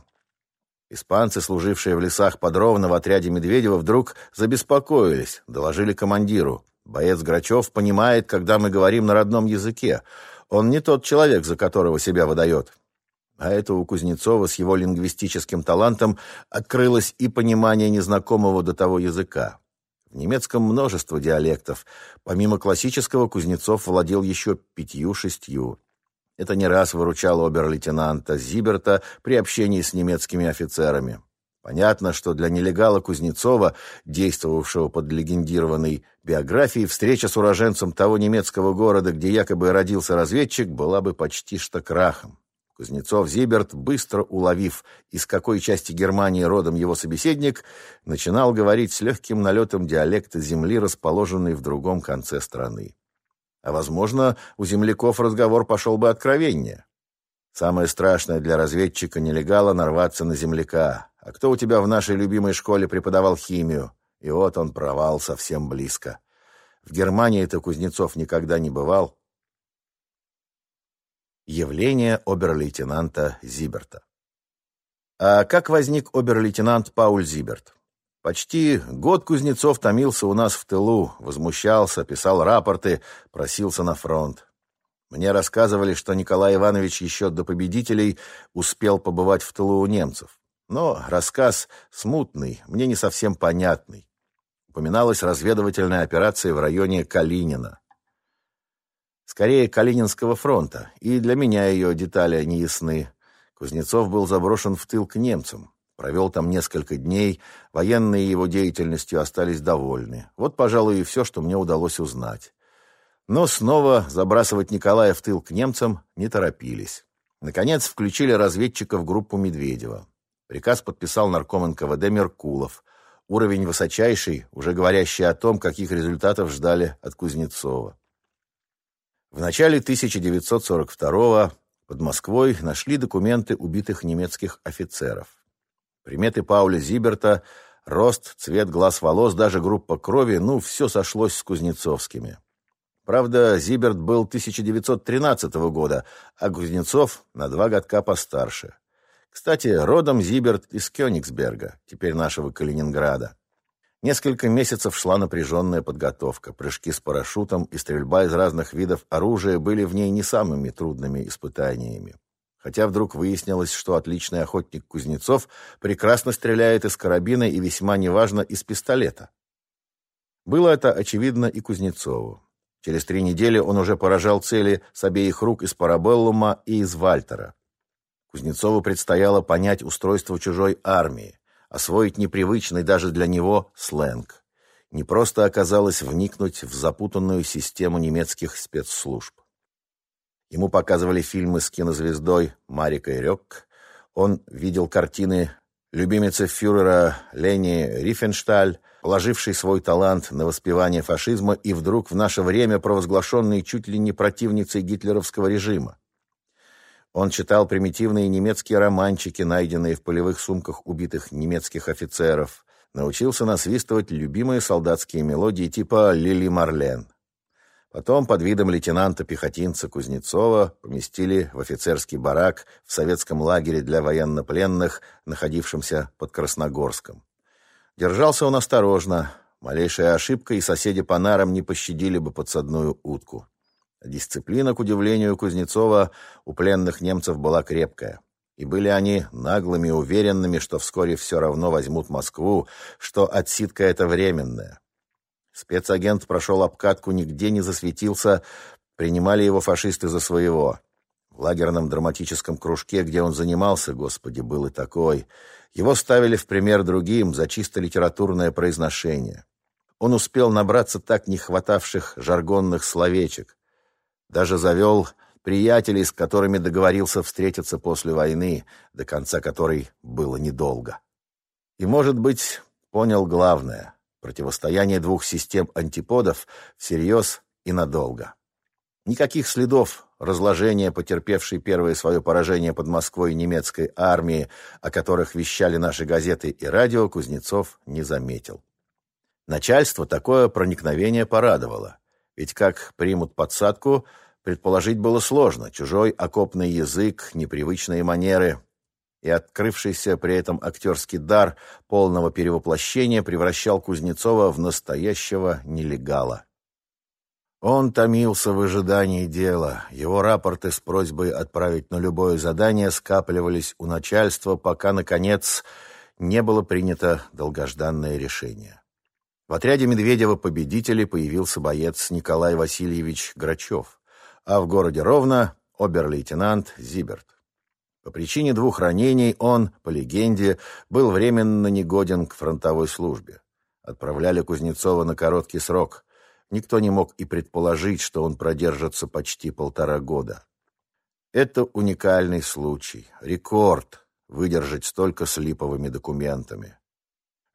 Испанцы, служившие в лесах под Ровно в отряде Медведева, вдруг забеспокоились, доложили командиру. Боец Грачев понимает, когда мы говорим на родном языке. Он не тот человек, за которого себя выдает. А это у Кузнецова с его лингвистическим талантом открылось и понимание незнакомого до того языка. В немецком множество диалектов. Помимо классического, Кузнецов владел еще пятью-шестью. Это не раз выручало обер-лейтенанта Зиберта при общении с немецкими офицерами. Понятно, что для нелегала Кузнецова, действовавшего под легендированной биографией, встреча с уроженцем того немецкого города, где якобы родился разведчик, была бы почти что крахом. Кузнецов-Зиберт, быстро уловив, из какой части Германии родом его собеседник, начинал говорить с легким налетом диалекта земли, расположенной в другом конце страны. А, возможно, у земляков разговор пошел бы откровеннее. Самое страшное для разведчика-нелегала — нарваться на земляка. А кто у тебя в нашей любимой школе преподавал химию? И вот он провал совсем близко. В Германии-то Кузнецов никогда не бывал. Явление обер-лейтенанта Зиберта А как возник обер-лейтенант Пауль Зиберт? Почти год Кузнецов томился у нас в тылу, возмущался, писал рапорты, просился на фронт. Мне рассказывали, что Николай Иванович еще до победителей успел побывать в тылу у немцев. Но рассказ смутный, мне не совсем понятный. Упоминалась разведывательная операция в районе Калинина. Скорее, Калининского фронта, и для меня ее детали не ясны. Кузнецов был заброшен в тыл к немцам. Провел там несколько дней, военные его деятельностью остались довольны. Вот, пожалуй, и все, что мне удалось узнать. Но снова забрасывать Николая в тыл к немцам не торопились. Наконец включили разведчика в группу Медведева. Приказ подписал нарком НКВД Меркулов. Уровень высочайший, уже говорящий о том, каких результатов ждали от Кузнецова. В начале 1942 под Москвой нашли документы убитых немецких офицеров. Приметы Пауля Зиберта, рост, цвет глаз волос, даже группа крови, ну, все сошлось с Кузнецовскими. Правда, Зиберт был 1913 года, а Кузнецов на два годка постарше. Кстати, родом Зиберт из Кёнигсберга, теперь нашего Калининграда. Несколько месяцев шла напряженная подготовка. Прыжки с парашютом и стрельба из разных видов оружия были в ней не самыми трудными испытаниями. Хотя вдруг выяснилось, что отличный охотник Кузнецов прекрасно стреляет из карабина и весьма неважно из пистолета. Было это очевидно и Кузнецову. Через три недели он уже поражал цели с обеих рук из парабеллума и из Вальтера. Кузнецову предстояло понять устройство чужой армии, освоить непривычный даже для него сленг. Не просто оказалось вникнуть в запутанную систему немецких спецслужб. Ему показывали фильмы с кинозвездой Марикой Рёк. Он видел картины любимицы фюрера Лени Рифеншталь, положивший свой талант на воспевание фашизма и вдруг в наше время провозглашенный чуть ли не противницей гитлеровского режима. Он читал примитивные немецкие романчики, найденные в полевых сумках убитых немецких офицеров, научился насвистывать любимые солдатские мелодии типа «Лили Марлен». Потом под видом лейтенанта-пехотинца Кузнецова поместили в офицерский барак в советском лагере для военнопленных, находившемся под Красногорском. Держался он осторожно. Малейшая ошибка, и соседи по нарам не пощадили бы подсадную утку. Дисциплина, к удивлению Кузнецова, у пленных немцев была крепкая. И были они наглыми, уверенными, что вскоре все равно возьмут Москву, что отсидка это временная. Спецагент прошел обкатку, нигде не засветился, принимали его фашисты за своего. В лагерном драматическом кружке, где он занимался, господи, был и такой – его ставили в пример другим за чисто литературное произношение. Он успел набраться так не хватавших жаргонных словечек. Даже завел приятелей, с которыми договорился встретиться после войны, до конца которой было недолго. И, может быть, понял главное — противостояние двух систем антиподов всерьез и надолго. Никаких следов разложения, потерпевшей первое свое поражение под Москвой немецкой армии, о которых вещали наши газеты и радио, Кузнецов не заметил. Начальство такое проникновение порадовало. Ведь как примут подсадку, предположить было сложно. Чужой окопный язык, непривычные манеры и открывшийся при этом актерский дар полного перевоплощения превращал Кузнецова в настоящего нелегала. Он томился в ожидании дела. Его рапорты с просьбой отправить на любое задание скапливались у начальства, пока, наконец, не было принято долгожданное решение. В отряде Медведева-победителей появился боец Николай Васильевич Грачев, а в городе Ровно — обер-лейтенант Зиберт. По причине двух ранений он, по легенде, был временно негоден к фронтовой службе. Отправляли Кузнецова на короткий срок — Никто не мог и предположить, что он продержится почти полтора года. Это уникальный случай, рекорд выдержать столько с липовыми документами.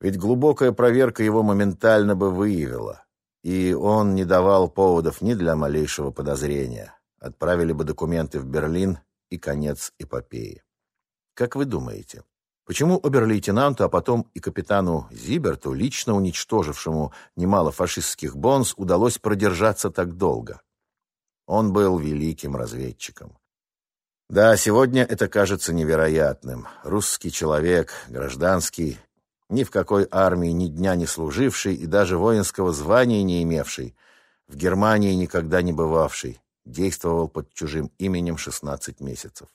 Ведь глубокая проверка его моментально бы выявила. и он не давал поводов ни для малейшего подозрения. Отправили бы документы в Берлин и конец эпопеи. Как вы думаете, почему обер-лейтенанту, а потом и капитану Зиберту, лично уничтожившему немало фашистских бонз, удалось продержаться так долго? Он был великим разведчиком. Да, сегодня это кажется невероятным. Русский человек, гражданский, ни в какой армии ни дня не служивший и даже воинского звания не имевший, в Германии никогда не бывавший, действовал под чужим именем 16 месяцев.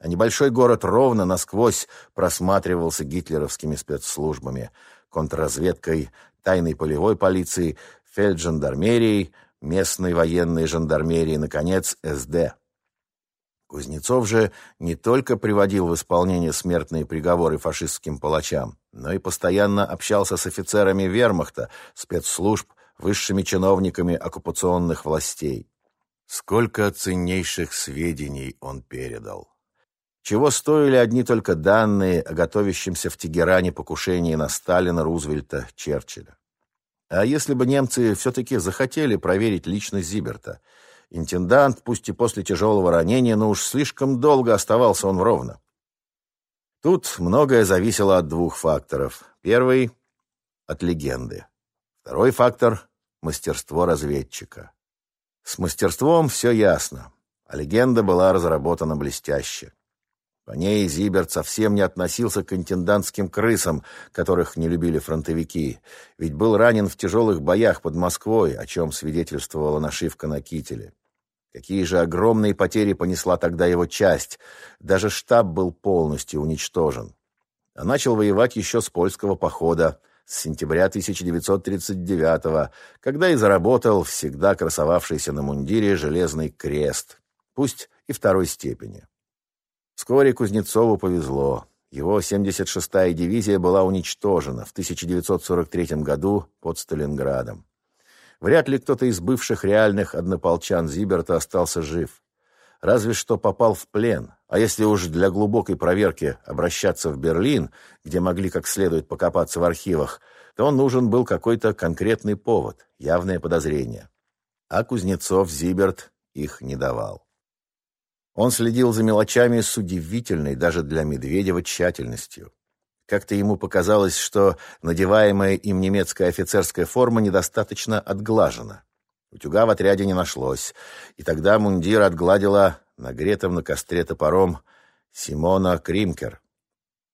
А небольшой город ровно насквозь просматривался гитлеровскими спецслужбами, контрразведкой, тайной полевой полицией, фельджандармерией, местной военной жандармерией, наконец, СД. Кузнецов же не только приводил в исполнение смертные приговоры фашистским палачам, но и постоянно общался с офицерами вермахта, спецслужб, высшими чиновниками оккупационных властей. Сколько ценнейших сведений он передал. Чего стоили одни только данные о готовящемся в Тегеране покушении на Сталина, Рузвельта, Черчилля. А если бы немцы все-таки захотели проверить личность Зиберта – Интендант, пусть и после тяжелого ранения, но уж слишком долго оставался он в Ровно. Тут многое зависело от двух факторов. Первый — от легенды. Второй фактор — мастерство разведчика. С мастерством все ясно, а легенда была разработана блестяще. По ней Зиберт совсем не относился к интендантским крысам, которых не любили фронтовики, ведь был ранен в тяжелых боях под Москвой, о чем свидетельствовала нашивка на кителе. Какие же огромные потери понесла тогда его часть. Даже штаб был полностью уничтожен. А начал воевать еще с польского похода, с сентября 1939 когда и заработал всегда красовавшийся на мундире железный крест, пусть и второй степени. Вскоре Кузнецову повезло. Его 76-я дивизия была уничтожена в 1943 году под Сталинградом. Вряд ли кто-то из бывших реальных однополчан Зиберта остался жив. Разве что попал в плен. А если уж для глубокой проверки обращаться в Берлин, где могли как следует покопаться в архивах, то нужен был какой-то конкретный повод, явное подозрение. А Кузнецов Зиберт их не давал. Он следил за мелочами с удивительной даже для Медведева тщательностью. Как-то ему показалось, что надеваемая им немецкая офицерская форма недостаточно отглажена. Утюга в отряде не нашлось, и тогда мундир отгладила нагретым на костре топором Симона Кримкер.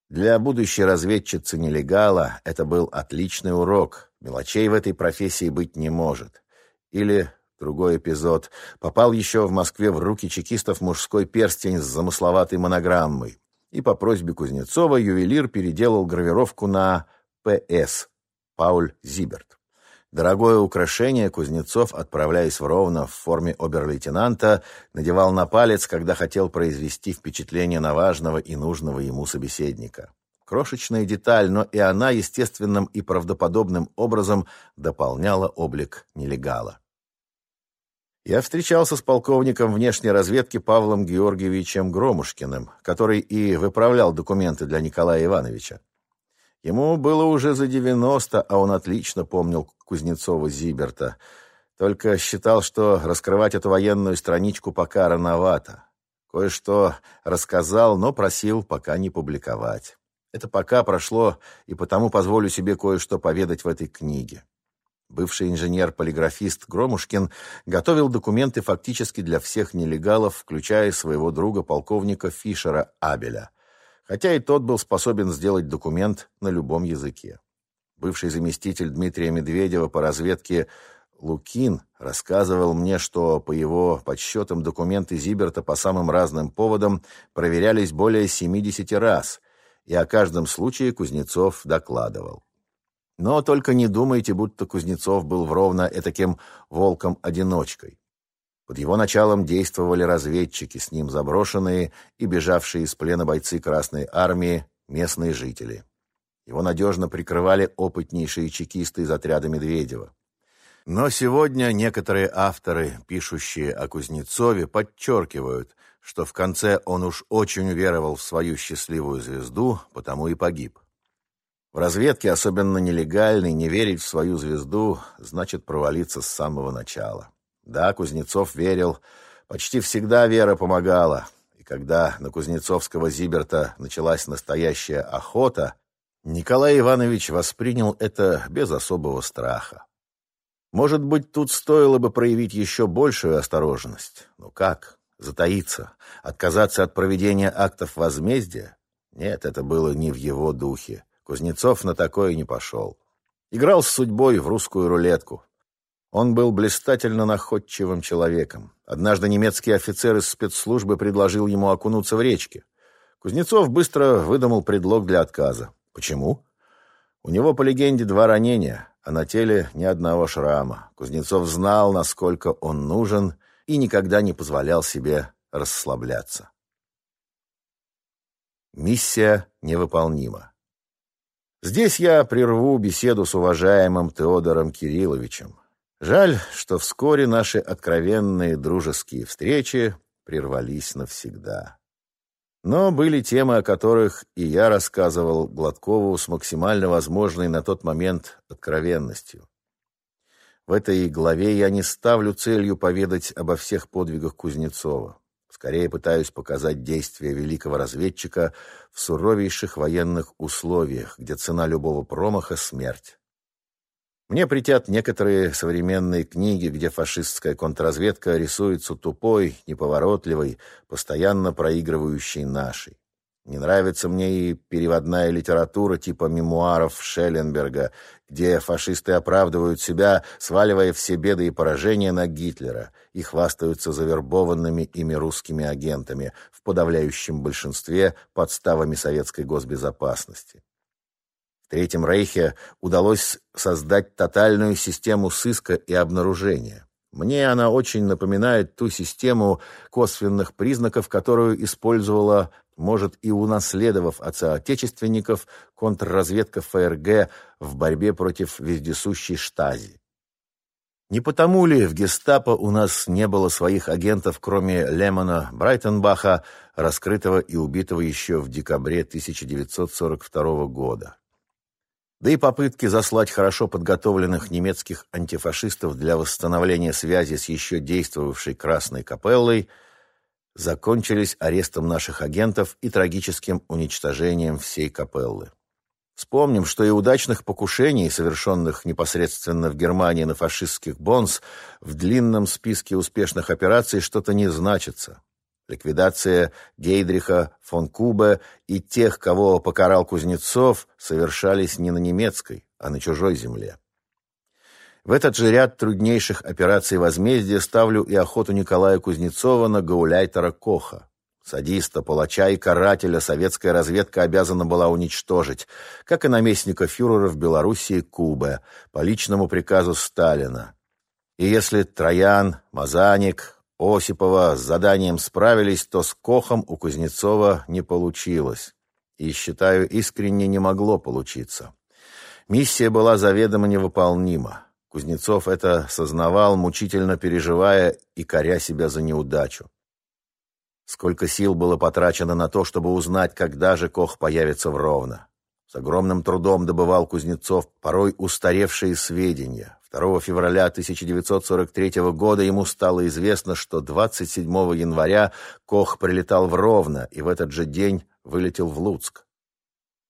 Для будущей разведчицы нелегала это был отличный урок. Мелочей в этой профессии быть не может. Или другой эпизод. Попал еще в Москве в руки чекистов мужской перстень с замысловатой монограммой и по просьбе Кузнецова ювелир переделал гравировку на «ПС» – Пауль Зиберт. Дорогое украшение Кузнецов, отправляясь в Ровно в форме обер-лейтенанта, надевал на палец, когда хотел произвести впечатление на важного и нужного ему собеседника. Крошечная деталь, но и она естественным и правдоподобным образом дополняла облик нелегала. Я встречался с полковником внешней разведки Павлом Георгиевичем Громушкиным, который и выправлял документы для Николая Ивановича. Ему было уже за 90, а он отлично помнил Кузнецова-Зиберта, только считал, что раскрывать эту военную страничку пока рановато. Кое-что рассказал, но просил пока не публиковать. Это пока прошло, и потому позволю себе кое-что поведать в этой книге. Бывший инженер-полиграфист Громушкин готовил документы фактически для всех нелегалов, включая своего друга полковника Фишера Абеля, хотя и тот был способен сделать документ на любом языке. Бывший заместитель Дмитрия Медведева по разведке Лукин рассказывал мне, что по его подсчетам документы Зиберта по самым разным поводам проверялись более 70 раз, и о каждом случае Кузнецов докладывал. Но только не думайте, будто Кузнецов был в ровно этаким волком-одиночкой. Под его началом действовали разведчики, с ним заброшенные и бежавшие из плена бойцы Красной Армии, местные жители. Его надежно прикрывали опытнейшие чекисты из отряда Медведева. Но сегодня некоторые авторы, пишущие о Кузнецове, подчеркивают, что в конце он уж очень уверовал в свою счастливую звезду, потому и погиб. В разведке, особенно нелегальной, не верить в свою звезду значит провалиться с самого начала. Да, Кузнецов верил, почти всегда вера помогала. И когда на Кузнецовского Зиберта началась настоящая охота, Николай Иванович воспринял это без особого страха. Может быть, тут стоило бы проявить еще большую осторожность. Но как? Затаиться? Отказаться от проведения актов возмездия? Нет, это было не в его духе. Кузнецов на такое не пошел. Играл с судьбой в русскую рулетку. Он был блистательно находчивым человеком. Однажды немецкий офицер из спецслужбы предложил ему окунуться в речке. Кузнецов быстро выдумал предлог для отказа. Почему? У него, по легенде, два ранения, а на теле ни одного шрама. Кузнецов знал, насколько он нужен, и никогда не позволял себе расслабляться. Миссия невыполнима. Здесь я прерву беседу с уважаемым Теодором Кирилловичем. Жаль, что вскоре наши откровенные дружеские встречи прервались навсегда. Но были темы, о которых и я рассказывал Гладкову с максимально возможной на тот момент откровенностью. В этой главе я не ставлю целью поведать обо всех подвигах Кузнецова. Скорее пытаюсь показать действия великого разведчика в суровейших военных условиях, где цена любого промаха — смерть. Мне притят некоторые современные книги, где фашистская контрразведка рисуется тупой, неповоротливой, постоянно проигрывающей нашей. Не нравится мне и переводная литература типа мемуаров Шелленберга, где фашисты оправдывают себя, сваливая все беды и поражения на Гитлера и хвастаются завербованными ими русскими агентами, в подавляющем большинстве подставами советской госбезопасности. В Третьем Рейхе удалось создать тотальную систему сыска и обнаружения. Мне она очень напоминает ту систему косвенных признаков, которую использовала может, и унаследовав от соотечественников, контрразведка ФРГ в борьбе против вездесущей штази. Не потому ли в гестапо у нас не было своих агентов, кроме Лемона Брайтенбаха, раскрытого и убитого еще в декабре 1942 года? Да и попытки заслать хорошо подготовленных немецких антифашистов для восстановления связи с еще действовавшей Красной Капеллой – закончились арестом наших агентов и трагическим уничтожением всей капеллы. Вспомним, что и удачных покушений, совершенных непосредственно в Германии на фашистских бонс, в длинном списке успешных операций что-то не значится. Ликвидация Гейдриха, фон Кубе и тех, кого покарал Кузнецов, совершались не на немецкой, а на чужой земле. В этот же ряд труднейших операций возмездия ставлю и охоту Николая Кузнецова на гауляйтера Коха. Садиста, палача и карателя советская разведка обязана была уничтожить, как и наместника фюрера в Белоруссии Кубе по личному приказу Сталина. И если Троян, Мазаник, Осипова с заданием справились, то с Кохом у Кузнецова не получилось. И, считаю, искренне не могло получиться. Миссия была заведомо невыполнима. Кузнецов это сознавал, мучительно переживая и коря себя за неудачу. Сколько сил было потрачено на то, чтобы узнать, когда же Кох появится в Ровно. С огромным трудом добывал Кузнецов порой устаревшие сведения. 2 февраля 1943 года ему стало известно, что 27 января Кох прилетал в Ровно и в этот же день вылетел в Луцк.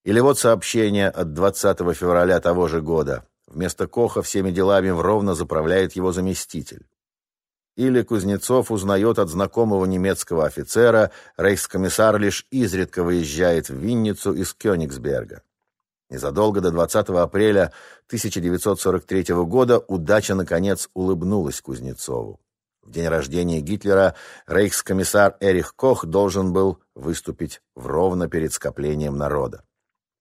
Или вот сообщение от 20 февраля того же года. Вместо Коха всеми делами в Ровно заправляет его заместитель. Или Кузнецов узнает от знакомого немецкого офицера, рейхскомиссар лишь изредка выезжает в Винницу из Кёнигсберга. Незадолго до 20 апреля 1943 года удача, наконец, улыбнулась Кузнецову. В день рождения Гитлера рейхскомиссар Эрих Кох должен был выступить в Ровно перед скоплением народа.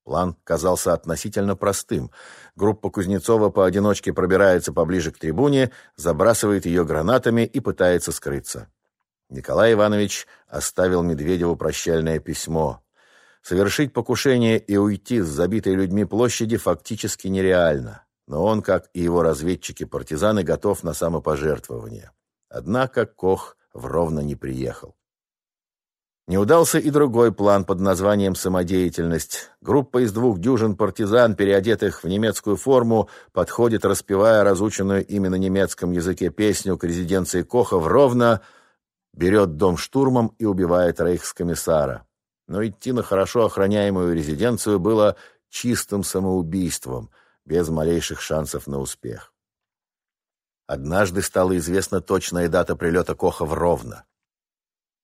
План казался относительно простым. Группа Кузнецова поодиночке пробирается поближе к трибуне, забрасывает ее гранатами и пытается скрыться. Николай Иванович оставил Медведеву прощальное письмо. Совершить покушение и уйти с забитой людьми площади фактически нереально. Но он, как и его разведчики-партизаны, готов на самопожертвование. Однако Кох в Ровно не приехал. Не удался и другой план под названием «Самодеятельность». Группа из двух дюжин партизан, переодетых в немецкую форму, подходит, распевая разученную именно немецком языке песню к резиденции Коха в Ровно, берет дом штурмом и убивает рейхскомиссара. Но идти на хорошо охраняемую резиденцию было чистым самоубийством, без малейших шансов на успех. Однажды стала известна точная дата прилета Коха в Ровно.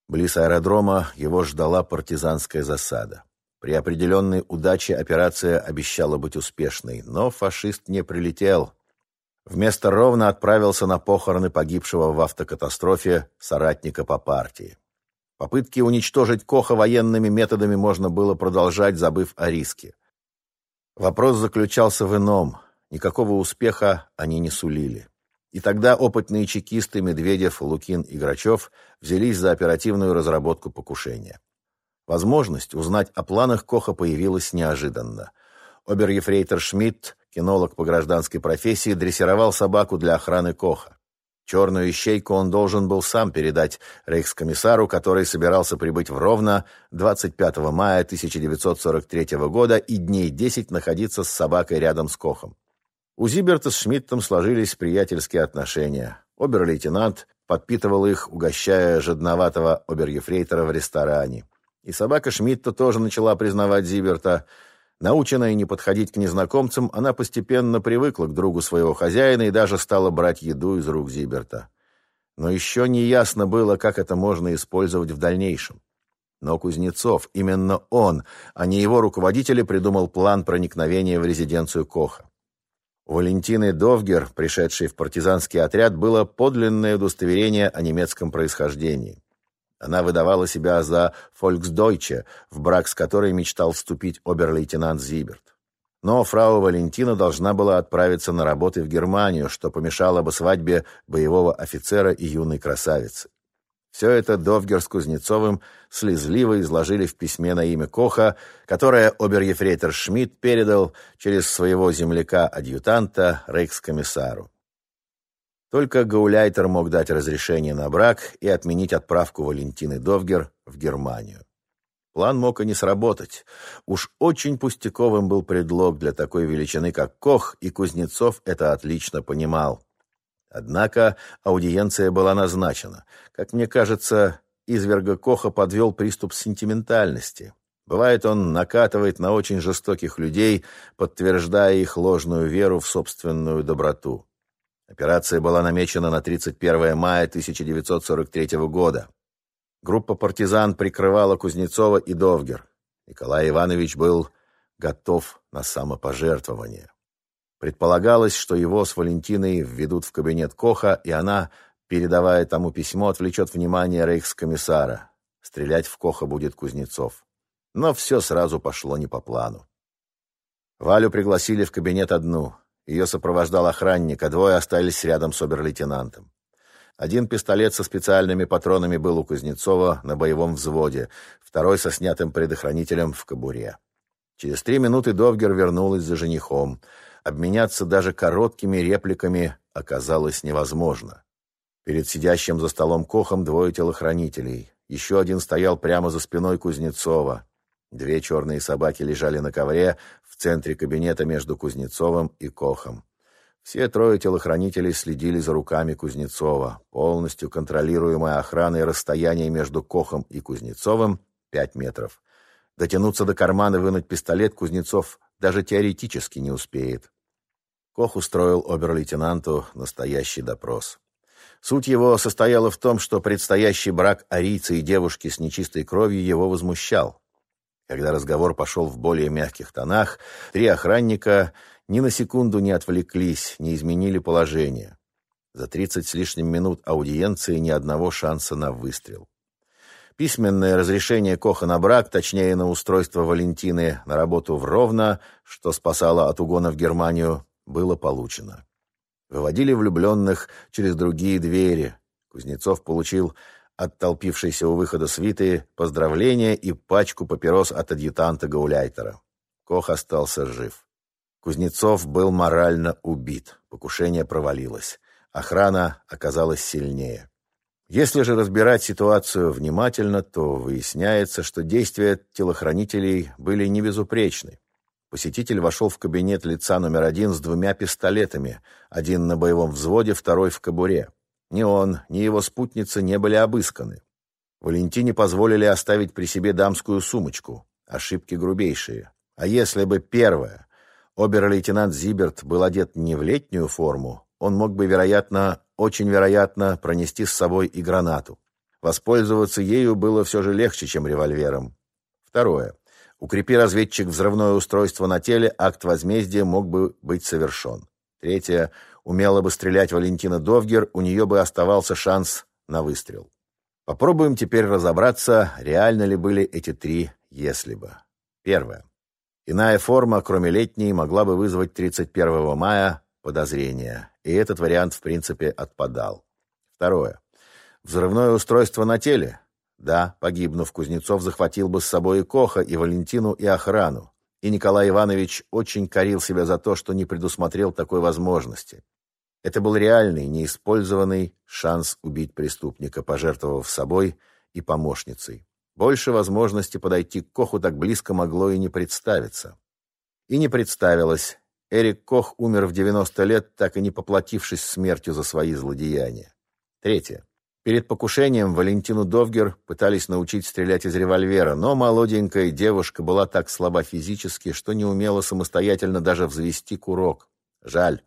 Близ аэродрома его ждала партизанская засада. При определенной удаче операция обещала быть успешной, но фашист не прилетел. Вместо Ровно отправился на похороны погибшего в автокатастрофе соратника по партии. Попытки уничтожить Коха военными методами можно было продолжать, забыв о риске. Вопрос заключался в ином. Никакого успеха они не сулили. И тогда опытные чекисты Медведев, Лукин и Грачев взялись за оперативную разработку покушения. Возможность узнать о планах Коха появилась неожиданно. Обер-ефрейтор Шмидт, кинолог по гражданской профессии, дрессировал собаку для охраны Коха. Черную ищейку он должен был сам передать рейхскомиссару, который собирался прибыть в Ровно 25 мая 1943 года и дней 10 находиться с собакой рядом с Кохом. У Зиберта с Шмидтом сложились приятельские отношения. Обер-лейтенант подпитывал их, угощая жадноватого обер-ефрейтора в ресторане. И собака Шмидта тоже начала признавать Зиберта. Наученная не подходить к незнакомцам, она постепенно привыкла к другу своего хозяина и даже стала брать еду из рук Зиберта. Но еще не ясно было, как это можно использовать в дальнейшем. Но Кузнецов, именно он, а не его руководители, придумал план проникновения в резиденцию Коха. У Валентины Довгер, пришедшей в партизанский отряд, было подлинное удостоверение о немецком происхождении. Она выдавала себя за «фольксдойче», в брак с которой мечтал вступить обер-лейтенант Зиберт. Но фрау Валентина должна была отправиться на работы в Германию, что помешало бы свадьбе боевого офицера и юной красавицы. Все это Довгер с Кузнецовым слезливо изложили в письме на имя Коха, которое обер-ефрейтор Шмидт передал через своего земляка-адъютанта рейхскомиссару. Только Гауляйтер мог дать разрешение на брак и отменить отправку Валентины Довгер в Германию. План мог и не сработать. Уж очень пустяковым был предлог для такой величины, как Кох, и Кузнецов это отлично понимал. Однако аудиенция была назначена. Как мне кажется, изверга Коха подвел приступ сентиментальности. Бывает, он накатывает на очень жестоких людей, подтверждая их ложную веру в собственную доброту. Операция была намечена на 31 мая 1943 года. Группа партизан прикрывала Кузнецова и Довгер. Николай Иванович был готов на самопожертвование. Предполагалось, что его с Валентиной введут в кабинет Коха, и она, передавая тому письмо, отвлечет внимание рейхскомиссара. Стрелять в Коха будет Кузнецов. Но все сразу пошло не по плану. Валю пригласили в кабинет одну. Ее сопровождал охранник, а двое остались рядом с обер-лейтенантом. Один пистолет со специальными патронами был у Кузнецова на боевом взводе, второй со снятым предохранителем в кобуре. Через три минуты Довгер вернулась за женихом. Обменяться даже короткими репликами оказалось невозможно. Перед сидящим за столом Кохом двое телохранителей. Еще один стоял прямо за спиной Кузнецова. Две черные собаки лежали на ковре в центре кабинета между Кузнецовым и Кохом. Все трое телохранителей следили за руками Кузнецова. Полностью контролируемая охрана и расстояние между Кохом и Кузнецовым — пять метров. Дотянуться до кармана и вынуть пистолет Кузнецов даже теоретически не успеет. Кох устроил обер-лейтенанту настоящий допрос. Суть его состояла в том, что предстоящий брак арийца и девушки с нечистой кровью его возмущал. Когда разговор пошел в более мягких тонах, три охранника ни на секунду не отвлеклись, не изменили положение. За тридцать с лишним минут аудиенции ни одного шанса на выстрел. Письменное разрешение Коха на брак, точнее на устройство Валентины на работу в Ровно, что спасало от угона в Германию, было получено. Выводили влюбленных через другие двери. Кузнецов получил от толпившейся у выхода свиты поздравления и пачку папирос от адъютанта Гауляйтера. Кох остался жив. Кузнецов был морально убит. Покушение провалилось. Охрана оказалась сильнее. Если же разбирать ситуацию внимательно, то выясняется, что действия телохранителей были не безупречны. Посетитель вошел в кабинет лица номер один с двумя пистолетами, один на боевом взводе, второй в кобуре. Ни он, ни его спутница не были обысканы. Валентине позволили оставить при себе дамскую сумочку. Ошибки грубейшие. А если бы первое, обер-лейтенант Зиберт был одет не в летнюю форму, он мог бы, вероятно, очень вероятно, пронести с собой и гранату. Воспользоваться ею было все же легче, чем револьвером. Второе. Укрепи разведчик взрывное устройство на теле, акт возмездия мог бы быть совершен. Третье. Умела бы стрелять Валентина Довгер, у нее бы оставался шанс на выстрел. Попробуем теперь разобраться, реально ли были эти три «если бы». Первое. Иная форма, кроме летней, могла бы вызвать 31 мая подозрения, и этот вариант в принципе отпадал. Второе. Взрывное устройство на теле. Да, погибнув, Кузнецов захватил бы с собой и Коха, и Валентину, и охрану. И Николай Иванович очень корил себя за то, что не предусмотрел такой возможности. Это был реальный, неиспользованный шанс убить преступника, пожертвовав собой и помощницей. Больше возможности подойти к Коху так близко могло и не представиться. И не представилось, Эрик Кох умер в 90 лет, так и не поплатившись смертью за свои злодеяния. Третье. Перед покушением Валентину Довгер пытались научить стрелять из револьвера, но молоденькая девушка была так слаба физически, что не умела самостоятельно даже взвести курок. Жаль.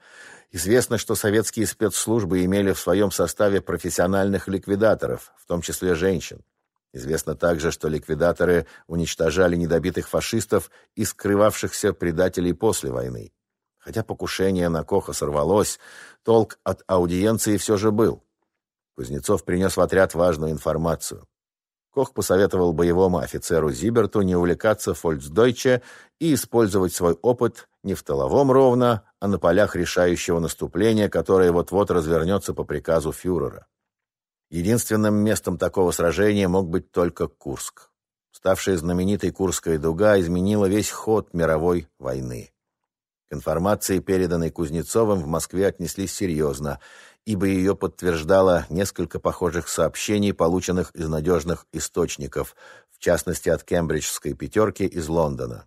Известно, что советские спецслужбы имели в своем составе профессиональных ликвидаторов, в том числе женщин. Известно также, что ликвидаторы уничтожали недобитых фашистов и скрывавшихся предателей после войны. Хотя покушение на Коха сорвалось, толк от аудиенции все же был. Кузнецов принес в отряд важную информацию. Кох посоветовал боевому офицеру Зиберту не увлекаться фольксдойче и использовать свой опыт не в тыловом ровно, а на полях решающего наступления, которое вот-вот развернется по приказу фюрера. Единственным местом такого сражения мог быть только Курск. Ставшая знаменитой Курская дуга изменила весь ход мировой войны. К информации, переданной Кузнецовым, в Москве отнеслись серьезно, ибо ее подтверждало несколько похожих сообщений, полученных из надежных источников, в частности от кембриджской пятерки из Лондона.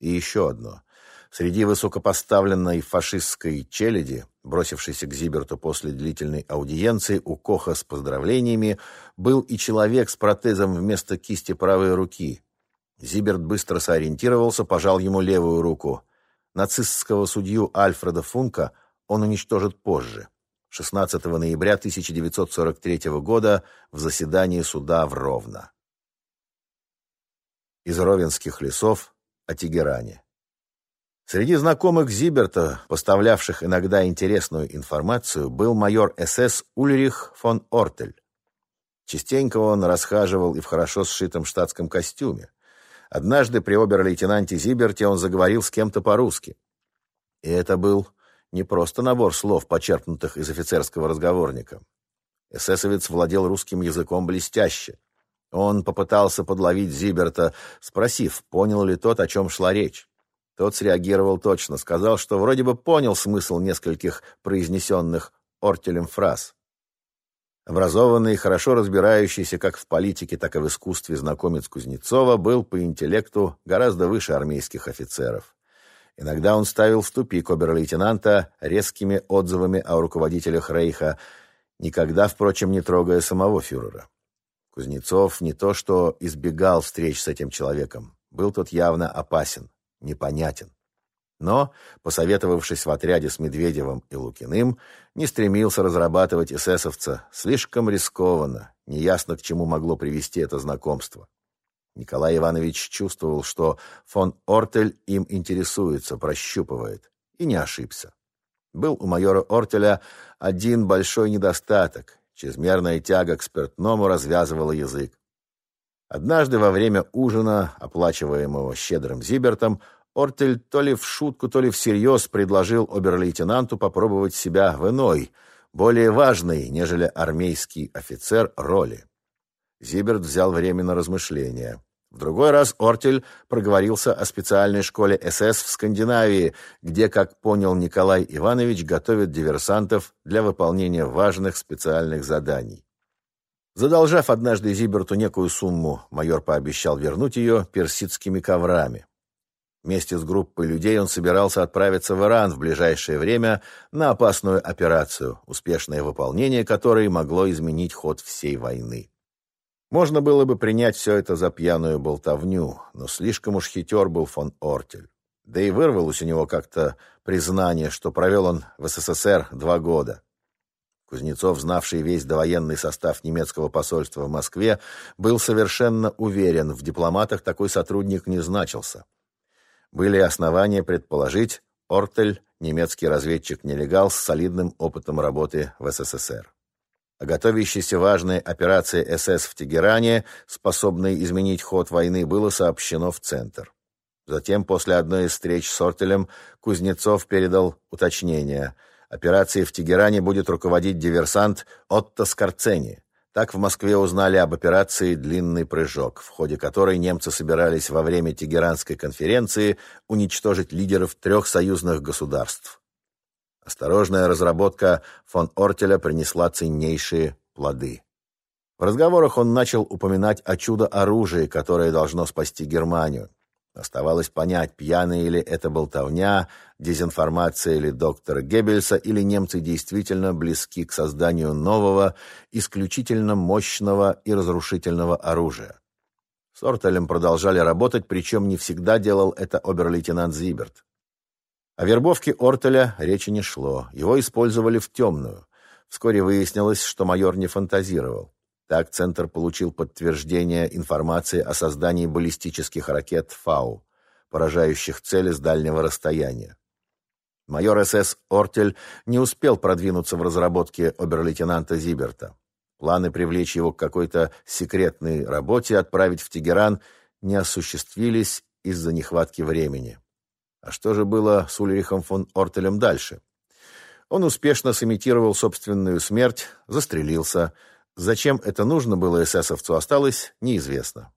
И еще одно. Среди высокопоставленной фашистской челяди, бросившейся к Зиберту после длительной аудиенции у Коха с поздравлениями, был и человек с протезом вместо кисти правой руки. Зиберт быстро сориентировался, пожал ему левую руку. Нацистского судью Альфреда Функа он уничтожит позже, 16 ноября 1943 года в заседании суда в Ровно. Из Ровенских лесов о Тегеране. Среди знакомых Зиберта, поставлявших иногда интересную информацию, был майор СС Ульрих фон Ортель. Частенько он расхаживал и в хорошо сшитом штатском костюме. Однажды при обер-лейтенанте Зиберте он заговорил с кем-то по-русски. И это был не просто набор слов, почерпнутых из офицерского разговорника. Эсэсовец владел русским языком блестяще. Он попытался подловить Зиберта, спросив, понял ли тот, о чем шла речь. Тот среагировал точно, сказал, что вроде бы понял смысл нескольких произнесенных Ортелем фраз. Образованный, хорошо разбирающийся как в политике, так и в искусстве знакомец Кузнецова был по интеллекту гораздо выше армейских офицеров. Иногда он ставил в тупик обер-лейтенанта резкими отзывами о руководителях Рейха, никогда, впрочем, не трогая самого фюрера. Кузнецов не то что избегал встреч с этим человеком, был тот явно опасен, непонятен но, посоветовавшись в отряде с Медведевым и Лукиным, не стремился разрабатывать эсэсовца. Слишком рискованно, неясно, к чему могло привести это знакомство. Николай Иванович чувствовал, что фон Ортель им интересуется, прощупывает, и не ошибся. Был у майора Ортеля один большой недостаток. Чрезмерная тяга к спиртному развязывала язык. Однажды во время ужина, оплачиваемого щедрым Зибертом, Ортель то ли в шутку, то ли всерьез предложил обер-лейтенанту попробовать себя в иной, более важной, нежели армейский офицер, роли. Зиберт взял время на размышления. В другой раз Ортель проговорился о специальной школе СС в Скандинавии, где, как понял Николай Иванович, готовят диверсантов для выполнения важных специальных заданий. Задолжав однажды Зиберту некую сумму, майор пообещал вернуть ее персидскими коврами. Вместе с группой людей он собирался отправиться в Иран в ближайшее время на опасную операцию, успешное выполнение которой могло изменить ход всей войны. Можно было бы принять все это за пьяную болтовню, но слишком уж хитер был фон Ортель. Да и вырвалось у него как-то признание, что провел он в СССР два года. Кузнецов, знавший весь довоенный состав немецкого посольства в Москве, был совершенно уверен, в дипломатах такой сотрудник не значился. Были основания предположить, Ортель – немецкий разведчик-нелегал с солидным опытом работы в СССР. О готовящейся важной операции СС в Тегеране, способной изменить ход войны, было сообщено в Центр. Затем, после одной из встреч с Ортелем, Кузнецов передал уточнение – Операцией в Тегеране будет руководить диверсант Отто Скорцени. Так в Москве узнали об операции «Длинный прыжок», в ходе которой немцы собирались во время Тегеранской конференции уничтожить лидеров трех союзных государств. Осторожная разработка фон Ортеля принесла ценнейшие плоды. В разговорах он начал упоминать о чудо-оружии, которое должно спасти Германию. Оставалось понять, пьяная ли это болтовня, дезинформация или доктора Геббельса, или немцы действительно близки к созданию нового, исключительно мощного и разрушительного оружия. С Ортелем продолжали работать, причем не всегда делал это обер-лейтенант Зиберт. О вербовке Ортеля речи не шло, его использовали в темную. Вскоре выяснилось, что майор не фантазировал. Так Центр получил подтверждение информации о создании баллистических ракет «Фау», поражающих цели с дальнего расстояния. Майор СС Ортель не успел продвинуться в разработке обер-лейтенанта Зиберта. Планы привлечь его к какой-то секретной работе и отправить в Тегеран не осуществились из-за нехватки времени. А что же было с Ульрихом фон Ортелем дальше? Он успешно сымитировал собственную смерть, застрелился, Зачем это нужно было эсэсовцу, осталось неизвестно.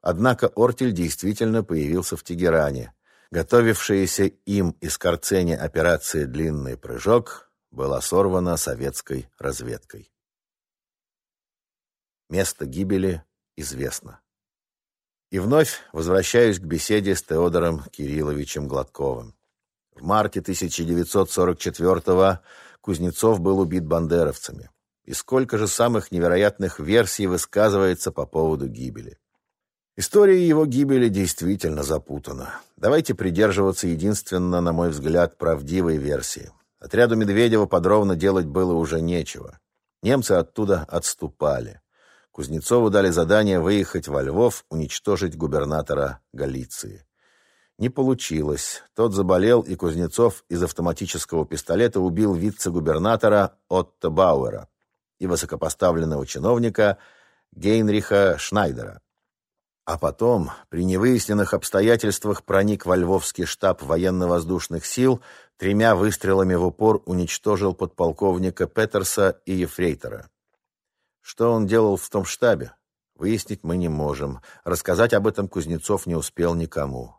Однако Ортель действительно появился в Тегеране. Готовившаяся им из Карцени операция «Длинный прыжок» была сорвана советской разведкой. Место гибели известно. И вновь возвращаюсь к беседе с Теодором Кирилловичем Гладковым. В марте 1944-го Кузнецов был убит бандеровцами и сколько же самых невероятных версий высказывается по поводу гибели. История его гибели действительно запутана. Давайте придерживаться единственно, на мой взгляд, правдивой версии. Отряду Медведева подробно делать было уже нечего. Немцы оттуда отступали. Кузнецову дали задание выехать во Львов, уничтожить губернатора Галиции. Не получилось. Тот заболел, и Кузнецов из автоматического пистолета убил вице-губернатора Отто Бауэра и высокопоставленного чиновника Гейнриха Шнайдера. А потом, при невыясненных обстоятельствах, проник во Львовский штаб военно-воздушных сил, тремя выстрелами в упор уничтожил подполковника Петерса и ефрейтора. Что он делал в том штабе? Выяснить мы не можем. Рассказать об этом Кузнецов не успел никому.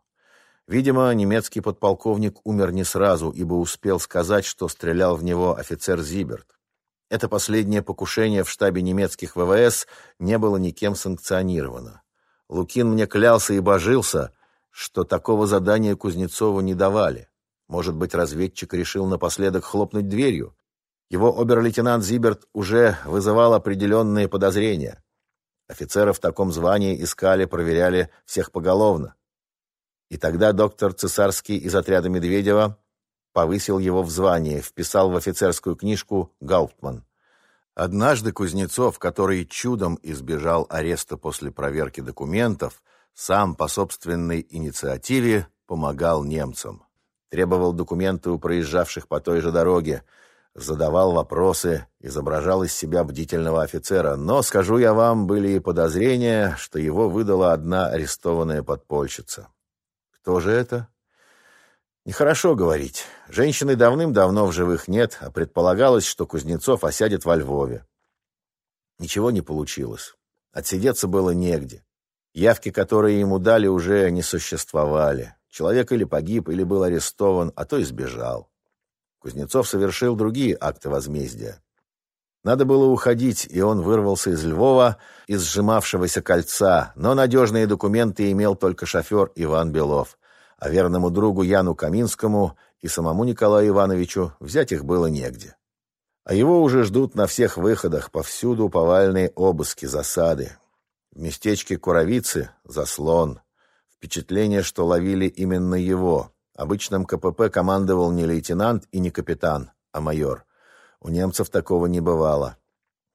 Видимо, немецкий подполковник умер не сразу, ибо успел сказать, что стрелял в него офицер Зиберт. Это последнее покушение в штабе немецких ВВС не было никем санкционировано. Лукин мне клялся и божился, что такого задания Кузнецову не давали. Может быть, разведчик решил напоследок хлопнуть дверью? Его обер-лейтенант Зиберт уже вызывал определенные подозрения. Офицеры в таком звании искали, проверяли всех поголовно. И тогда доктор Цесарский из отряда Медведева повысил его в звании, вписал в офицерскую книжку «Гауптман». Однажды Кузнецов, который чудом избежал ареста после проверки документов, сам по собственной инициативе помогал немцам. Требовал документы у проезжавших по той же дороге, задавал вопросы, изображал из себя бдительного офицера. Но, скажу я вам, были и подозрения, что его выдала одна арестованная подпольщица. Кто же это? Нехорошо говорить. Женщины давным-давно в живых нет, а предполагалось, что Кузнецов осядет во Львове. Ничего не получилось. Отсидеться было негде. Явки, которые ему дали, уже не существовали. Человек или погиб, или был арестован, а то и сбежал. Кузнецов совершил другие акты возмездия. Надо было уходить, и он вырвался из Львова, из сжимавшегося кольца, но надежные документы имел только шофер Иван Белов, а верному другу Яну Каминскому и самому Николаю Ивановичу взять их было негде. А его уже ждут на всех выходах, повсюду повальные обыски, засады. В местечке Куровицы — заслон. Впечатление, что ловили именно его. Обычным КПП командовал не лейтенант и не капитан, а майор. У немцев такого не бывало.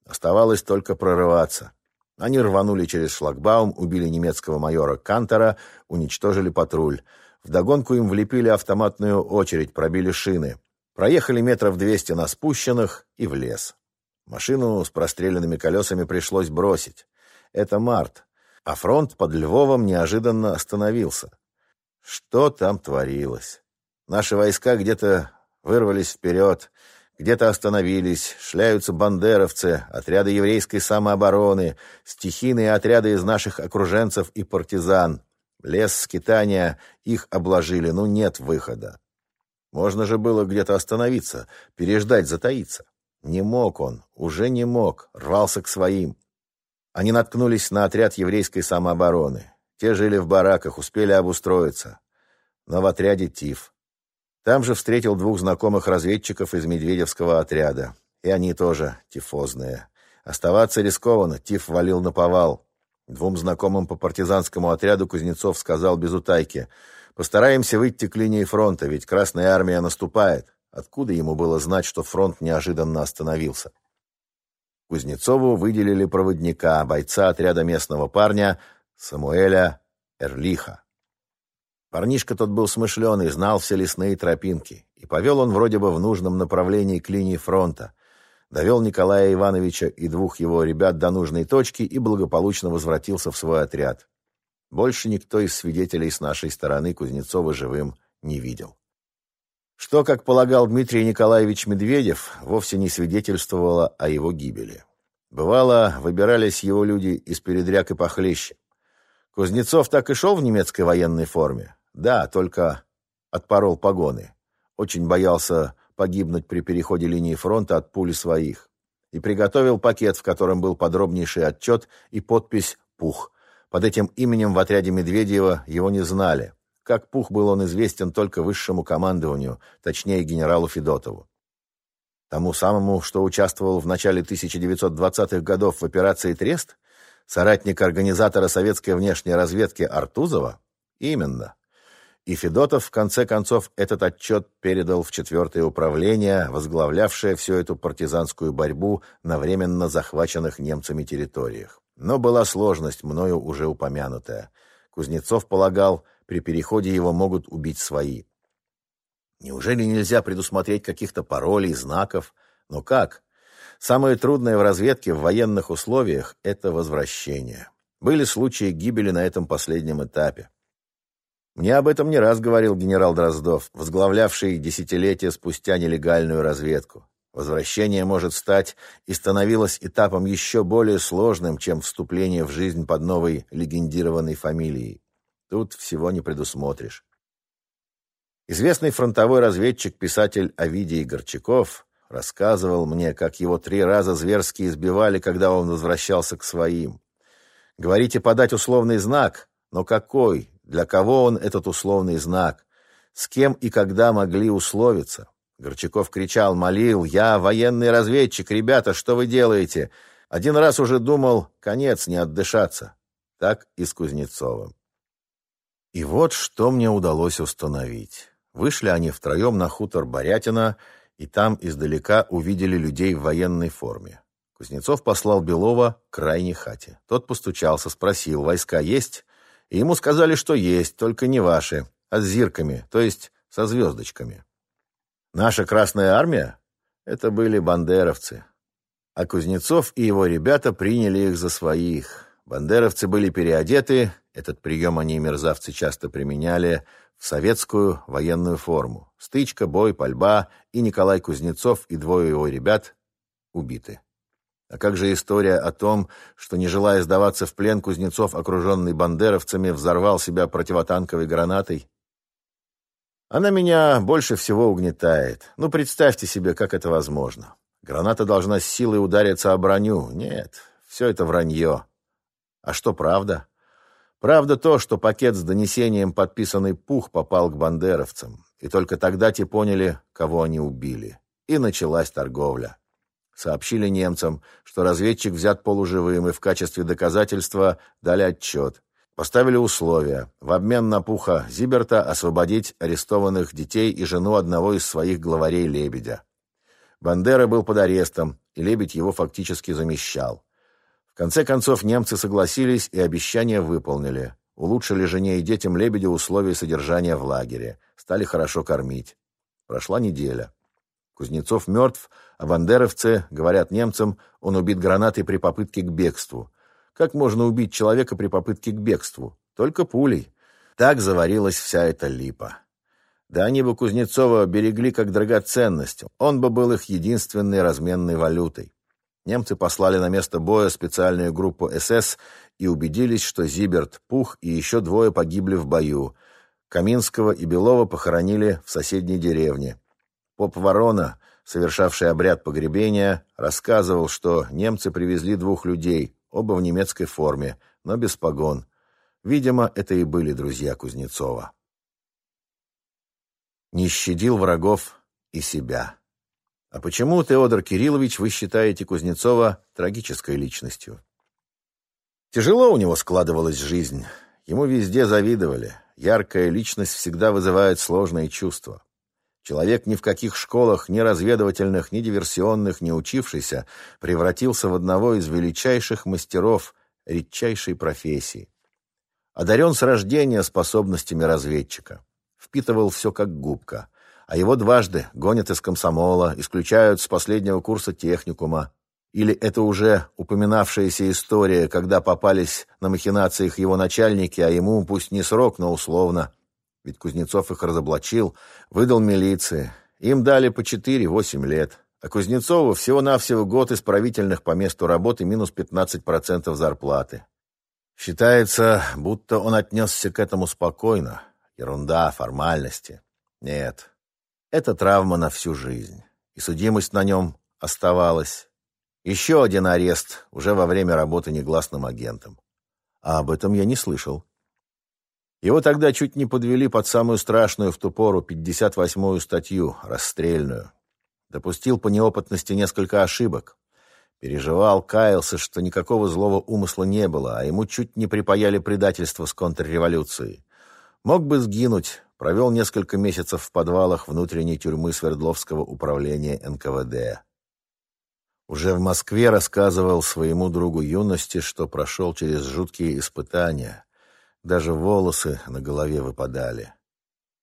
Оставалось только прорываться. Они рванули через шлагбаум, убили немецкого майора Кантера, уничтожили патруль. Вдогонку им влепили автоматную очередь, пробили шины. Проехали метров двести на спущенных и в лес. Машину с простреленными колесами пришлось бросить. Это март. А фронт под Львовом неожиданно остановился. Что там творилось? Наши войска где-то вырвались вперед, где-то остановились, шляются бандеровцы, отряды еврейской самообороны, стихийные отряды из наших окруженцев и партизан. Лес скитания, их обложили, ну нет выхода. Можно же было где-то остановиться, переждать, затаиться. Не мог он, уже не мог, рвался к своим. Они наткнулись на отряд еврейской самообороны. Те жили в бараках, успели обустроиться. Но в отряде ТИФ. Там же встретил двух знакомых разведчиков из Медведевского отряда. И они тоже тифозные. Оставаться рискованно, тиф валил на повал. Двум знакомым по партизанскому отряду Кузнецов сказал без утайки. «Постараемся выйти к линии фронта, ведь Красная Армия наступает». Откуда ему было знать, что фронт неожиданно остановился? Кузнецову выделили проводника, бойца отряда местного парня Самуэля Эрлиха. Парнишка тот был смышленый, знал все лесные тропинки, и повел он вроде бы в нужном направлении к линии фронта. Довел Николая Ивановича и двух его ребят до нужной точки и благополучно возвратился в свой отряд. Больше никто из свидетелей с нашей стороны Кузнецова живым не видел. Что, как полагал Дмитрий Николаевич Медведев, вовсе не свидетельствовало о его гибели. Бывало, выбирались его люди из передряг и похлеще. Кузнецов так и шел в немецкой военной форме. Да, только отпорол погоны. Очень боялся погибнуть при переходе линии фронта от пули своих. И приготовил пакет, в котором был подробнейший отчет и подпись «Пух». Под этим именем в отряде Медведева его не знали. Как Пух был он известен только высшему командованию, точнее генералу Федотову. Тому самому, что участвовал в начале 1920-х годов в операции «Трест», соратник организатора советской внешней разведки Артузова? Именно. И Федотов, в конце концов, этот отчет передал в четвертое управление, возглавлявшее всю эту партизанскую борьбу на временно захваченных немцами территориях. Но была сложность, мною уже упомянутая. Кузнецов полагал, при переходе его могут убить свои. Неужели нельзя предусмотреть каких-то паролей, знаков? Но как? Самое трудное в разведке в военных условиях – это возвращение. Были случаи гибели на этом последнем этапе. Мне об этом не раз говорил генерал Дроздов, возглавлявший десятилетия спустя нелегальную разведку. Возвращение может стать и становилось этапом еще более сложным, чем вступление в жизнь под новой легендированной фамилией. Тут всего не предусмотришь. Известный фронтовой разведчик-писатель Овидий Горчаков рассказывал мне, как его три раза зверски избивали, когда он возвращался к своим. Говорите подать условный знак, но какой? Для кого он этот условный знак? С кем и когда могли условиться? Горчаков кричал, молил, «Я военный разведчик, ребята, что вы делаете?» Один раз уже думал, конец, не отдышаться. Так и с Кузнецовым. И вот что мне удалось установить. Вышли они втроем на хутор Борятина, и там издалека увидели людей в военной форме. Кузнецов послал Белова к крайней хате. Тот постучался, спросил, войска есть? И ему сказали, что есть, только не ваши, а с зирками, то есть со звездочками. Наша Красная Армия? Это были бандеровцы. А Кузнецов и его ребята приняли их за своих. Бандеровцы были переодеты, этот прием они, мерзавцы, часто применяли, в советскую военную форму. Стычка, бой, пальба, и Николай Кузнецов и двое его ребят убиты. А как же история о том, что, не желая сдаваться в плен, Кузнецов, окруженный бандеровцами, взорвал себя противотанковой гранатой? Она меня больше всего угнетает. Ну, представьте себе, как это возможно. Граната должна с силой удариться о броню. Нет, все это вранье. А что правда? Правда то, что пакет с донесением, подписанный Пух, попал к бандеровцам. И только тогда те поняли, кого они убили. И началась торговля. Сообщили немцам, что разведчик взят полуживым, и в качестве доказательства дали отчет. Поставили условия. В обмен на Пуха Зиберта освободить арестованных детей и жену одного из своих главарей Лебедя. Бандера был под арестом, и Лебедь его фактически замещал. В конце концов немцы согласились и обещания выполнили. Улучшили жене и детям Лебедя условия содержания в лагере. Стали хорошо кормить. Прошла неделя. Кузнецов мертв, бандеровцы, говорят немцам, он убит гранатой при попытке к бегству. Как можно убить человека при попытке к бегству? Только пулей. Так заварилась вся эта липа. Да они бы Кузнецова берегли как драгоценность. Он бы был их единственной разменной валютой. Немцы послали на место боя специальную группу СС и убедились, что Зиберт, Пух и еще двое погибли в бою. Каминского и Белова похоронили в соседней деревне. Поп Ворона, совершавший обряд погребения, рассказывал, что немцы привезли двух людей, оба в немецкой форме, но без погон. Видимо, это и были друзья Кузнецова. Не щадил врагов и себя. А почему, Теодор Кириллович, вы считаете Кузнецова трагической личностью? Тяжело у него складывалась жизнь. Ему везде завидовали. Яркая личность всегда вызывает сложные чувства. Человек ни в каких школах, ни разведывательных, ни диверсионных не учившийся, превратился в одного из величайших мастеров редчайшей профессии. Одарен с рождения способностями разведчика. Впитывал все как губка – а его дважды гонят из комсомола, исключают с последнего курса техникума. Или это уже упоминавшаяся история, когда попались на махинациях его начальники, а ему пусть не срок, но условно. Ведь Кузнецов их разоблачил, выдал милиции. Им дали по 4-8 лет. А Кузнецову всего-навсего год исправительных по месту работы минус 15% зарплаты. Считается, будто он отнесся к этому спокойно. Ерунда, формальности. Нет, это травма на всю жизнь. И судимость на нем оставалась. Еще один арест уже во время работы негласным агентом. А об этом я не слышал. Его тогда чуть не подвели под самую страшную в ту пору 58-ю статью, расстрельную. Допустил по неопытности несколько ошибок. Переживал, каялся, что никакого злого умысла не было, а ему чуть не припаяли предательство с контрреволюцией. Мог бы сгинуть, провел несколько месяцев в подвалах внутренней тюрьмы Свердловского управления НКВД. Уже в Москве рассказывал своему другу юности, что прошел через жуткие испытания. Даже волосы на голове выпадали.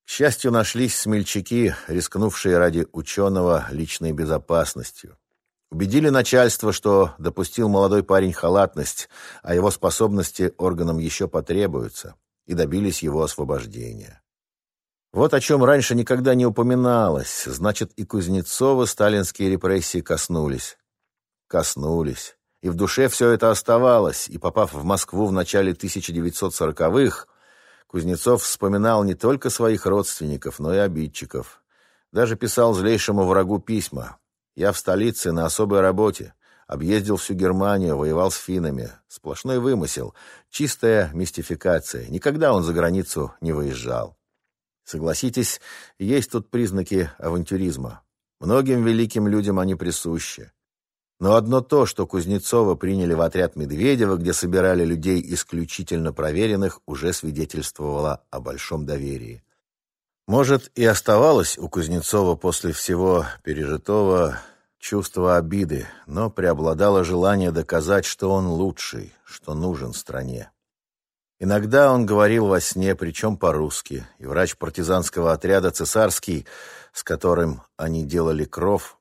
К счастью, нашлись смельчаки, рискнувшие ради ученого личной безопасностью. Убедили начальство, что допустил молодой парень халатность, а его способности органам еще потребуются, и добились его освобождения. Вот о чем раньше никогда не упоминалось. Значит, и Кузнецова сталинские репрессии коснулись. Коснулись. И в душе все это оставалось. И попав в Москву в начале 1940-х, Кузнецов вспоминал не только своих родственников, но и обидчиков. Даже писал злейшему врагу письма. «Я в столице на особой работе. Объездил всю Германию, воевал с финнами. Сплошной вымысел. Чистая мистификация. Никогда он за границу не выезжал. Согласитесь, есть тут признаки авантюризма. Многим великим людям они присущи. Но одно то, что Кузнецова приняли в отряд Медведева, где собирали людей исключительно проверенных, уже свидетельствовало о большом доверии. Может, и оставалось у Кузнецова после всего пережитого чувство обиды, но преобладало желание доказать, что он лучший, что нужен стране. Иногда он говорил во сне, причем по-русски, и врач партизанского отряда «Цесарский», с которым они делали кров,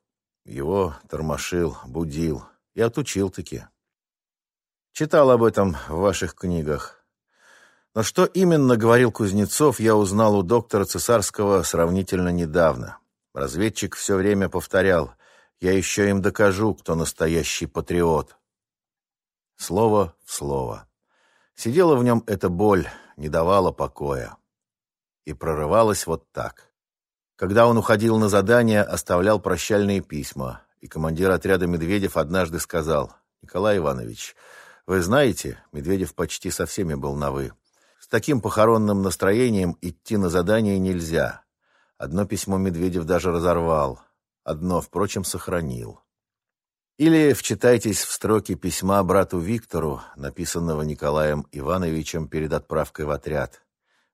его тормошил, будил и отучил-таки. Читал об этом в ваших книгах. Но что именно говорил Кузнецов, я узнал у доктора Цесарского сравнительно недавно. Разведчик все время повторял, «Я еще им докажу, кто настоящий патриот». Слово в слово. Сидела в нем эта боль, не давала покоя. И прорывалась вот так. Когда он уходил на задание, оставлял прощальные письма. и командир отряда Медведев однажды сказал, «Николай Иванович, вы знаете, Медведев почти со всеми был на «вы». С таким похоронным настроением идти на задание нельзя. Одно письмо Медведев даже разорвал, одно, впрочем, сохранил. Или вчитайтесь в строки письма брату Виктору, написанного Николаем Ивановичем перед отправкой в отряд.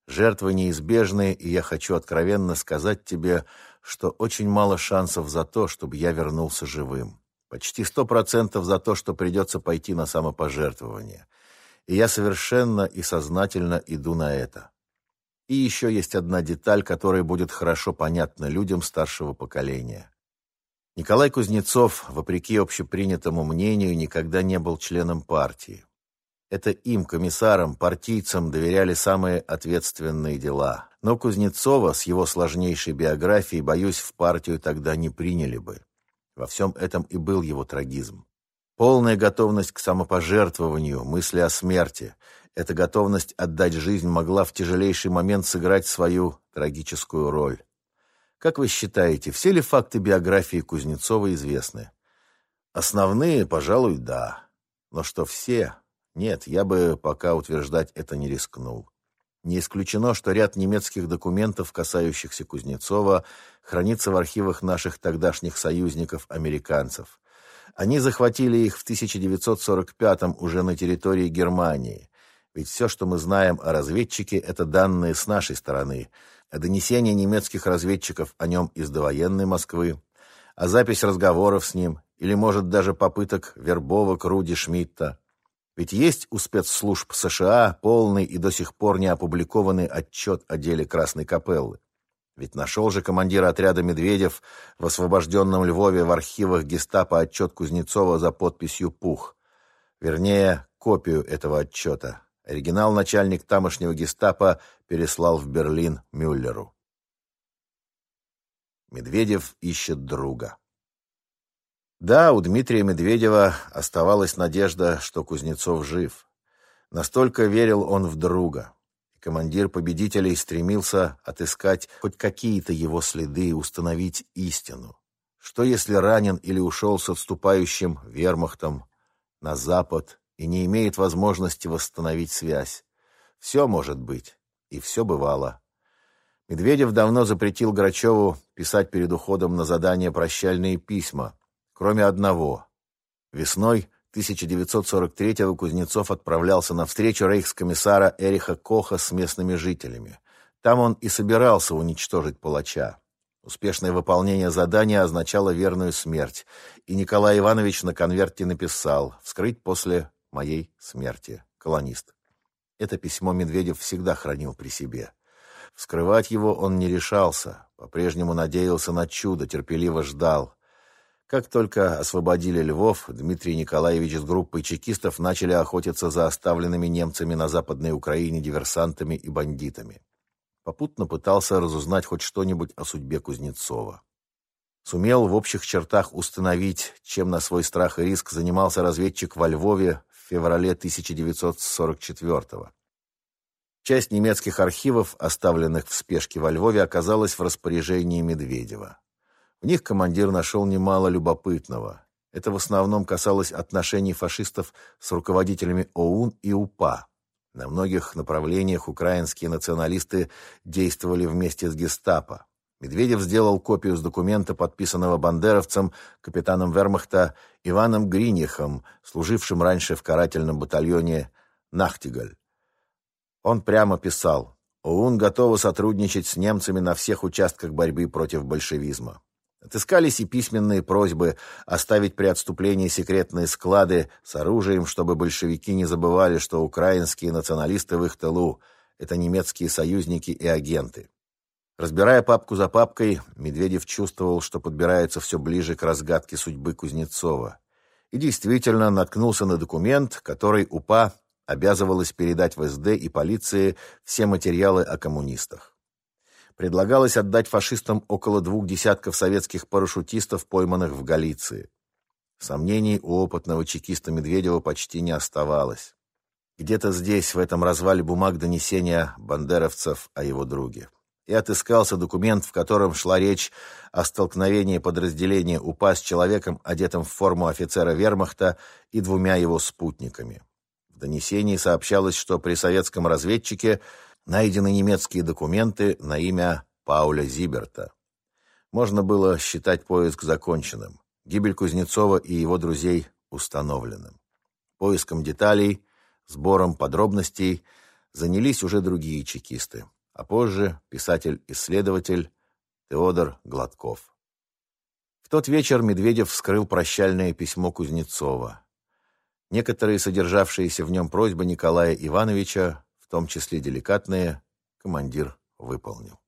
Жертвы неизбежны, и я хочу откровенно сказать тебе, что очень мало шансов за то, чтобы я вернулся живым. Почти сто процентов за то, что придется пойти на самопожертвование. И я совершенно и сознательно иду на это. И еще есть одна деталь, которая будет хорошо понятна людям старшего поколения. Николай Кузнецов, вопреки общепринятому мнению, никогда не был членом партии. Это им, комиссарам, партийцам, доверяли самые ответственные дела. Но Кузнецова с его сложнейшей биографией, боюсь, в партию тогда не приняли бы. Во всем этом и был его трагизм. Полная готовность к самопожертвованию, мысли о смерти. Эта готовность отдать жизнь могла в тяжелейший момент сыграть свою трагическую роль. Как вы считаете, все ли факты биографии Кузнецова известны? Основные, пожалуй, да. Но что все? Нет, я бы пока утверждать это не рискнул. Не исключено, что ряд немецких документов, касающихся Кузнецова, хранится в архивах наших тогдашних союзников-американцев. Они захватили их в 1945-м уже на территории Германии. Ведь все, что мы знаем о разведчике, это данные с нашей стороны – а донесения немецких разведчиков о нем из довоенной Москвы, а запись разговоров с ним, или, может, даже попыток вербовок Руди Шмидта. Ведь есть у спецслужб США полный и до сих пор не опубликованный отчет о деле Красной Капеллы. Ведь нашел же командир отряда «Медведев» в освобожденном Львове в архивах гестапо отчет Кузнецова за подписью «Пух». Вернее, копию этого отчета. Оригинал начальник тамошнего гестапо переслал в Берлин Мюллеру. Медведев ищет друга. Да, у Дмитрия Медведева оставалась надежда, что Кузнецов жив. Настолько верил он в друга. командир победителей стремился отыскать хоть какие-то его следы и установить истину. Что если ранен или ушел с отступающим вермахтом на запад и не имеет возможности восстановить связь. Все может быть, и все бывало. Медведев давно запретил Грачеву писать перед уходом на задание прощальные письма, кроме одного. Весной 1943-го Кузнецов отправлялся на встречу рейхскомиссара Эриха Коха с местными жителями. Там он и собирался уничтожить палача. Успешное выполнение задания означало верную смерть, и Николай Иванович на конверте написал «Вскрыть после моей смерти. Колонист. Это письмо Медведев всегда хранил при себе. Вскрывать его он не решался, по-прежнему надеялся на чудо, терпеливо ждал. Как только освободили Львов, Дмитрий Николаевич с группой чекистов начали охотиться за оставленными немцами на Западной Украине диверсантами и бандитами. Попутно пытался разузнать хоть что-нибудь о судьбе Кузнецова. Сумел в общих чертах установить, чем на свой страх и риск занимался разведчик во Львове в феврале 1944-го. Часть немецких архивов, оставленных в спешке во Львове, оказалась в распоряжении Медведева. В них командир нашел немало любопытного. Это в основном касалось отношений фашистов с руководителями ОУН и УПА. На многих направлениях украинские националисты действовали вместе с гестапо. Медведев сделал копию с документа, подписанного бандеровцем, капитаном вермахта Иваном Гринихом, служившим раньше в карательном батальоне «Нахтигаль». Он прямо писал «ОУН готова сотрудничать с немцами на всех участках борьбы против большевизма». Отыскались и письменные просьбы оставить при отступлении секретные склады с оружием, чтобы большевики не забывали, что украинские националисты в их тылу – это немецкие союзники и агенты. Разбирая папку за папкой, Медведев чувствовал, что подбирается все ближе к разгадке судьбы Кузнецова. И действительно наткнулся на документ, который УПА обязывалась передать в СД и полиции все материалы о коммунистах. Предлагалось отдать фашистам около двух десятков советских парашютистов, пойманных в Галиции. Сомнений у опытного чекиста Медведева почти не оставалось. Где-то здесь, в этом развале бумаг донесения бандеровцев о его друге. и отыскался документ, в котором шла речь о столкновении подразделения УПА с человеком, одетым в форму офицера вермахта и двумя его спутниками. В донесении сообщалось, что при советском разведчике найдены немецкие документы на имя Пауля Зиберта. Можно было считать поиск законченным. Гибель Кузнецова и его друзей установленным. Поиском деталей, сбором подробностей занялись уже другие чекисты а позже писатель-исследователь Теодор Гладков. В тот вечер Медведев вскрыл прощальное письмо Кузнецова. Некоторые содержавшиеся в нем просьбы Николая Ивановича, том числе деликатные, командир выполнил.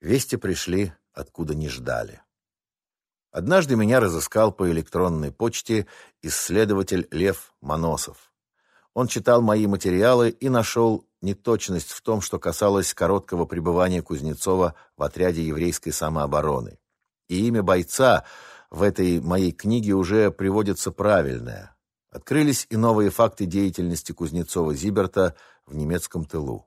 Вести пришли, откуда не ждали. Однажды меня разыскал по электронной почте исследователь Лев Моносов. Он читал мои материалы и нашел неточность в том, что касалось короткого пребывания Кузнецова в отряде еврейской самообороны. И имя бойца в этой моей книге уже приводится правильное. Открылись и новые факты деятельности Кузнецова-Зиберта в немецком тылу.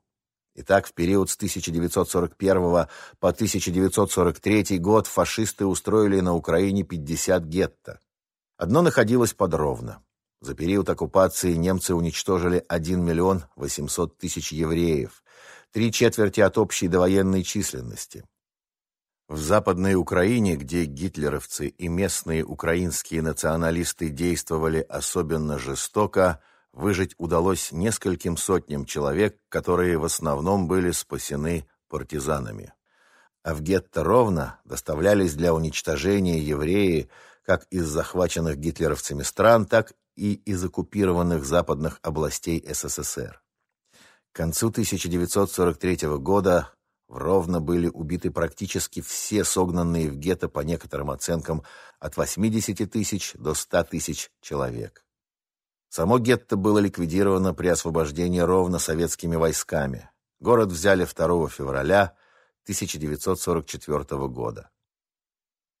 Итак, в период с 1941 по 1943 год фашисты устроили на Украине 50 гетто. Одно находилось под Ровно. За период оккупации немцы уничтожили 1 миллион 800 тысяч евреев, три четверти от общей довоенной численности. В Западной Украине, где гитлеровцы и местные украинские националисты действовали особенно жестоко, выжить удалось нескольким сотням человек, которые в основном были спасены партизанами. А в гетто ровно доставлялись для уничтожения евреи как из захваченных гитлеровцами стран, так и из оккупированных западных областей СССР. К концу 1943 года в Ровно были убиты практически все согнанные в гетто по некоторым оценкам от 80 тысяч до 100 тысяч человек. Само гетто было ликвидировано при освобождении Ровно советскими войсками. Город взяли 2 февраля 1944 года.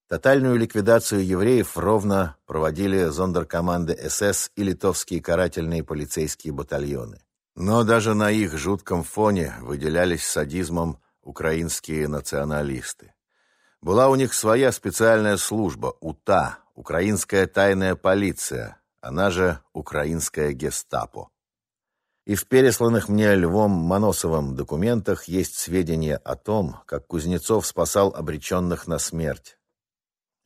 Тотальную ликвидацию евреев ровно проводили зондеркоманды СС и литовские карательные полицейские батальоны. Но даже на их жутком фоне выделялись садизмом украинские националисты. Была у них своя специальная служба – УТА, Украинская тайная полиция, она же Украинская гестапо. И в пересланных мне Львом Моносовым документах есть сведения о том, как Кузнецов спасал обреченных на смерть,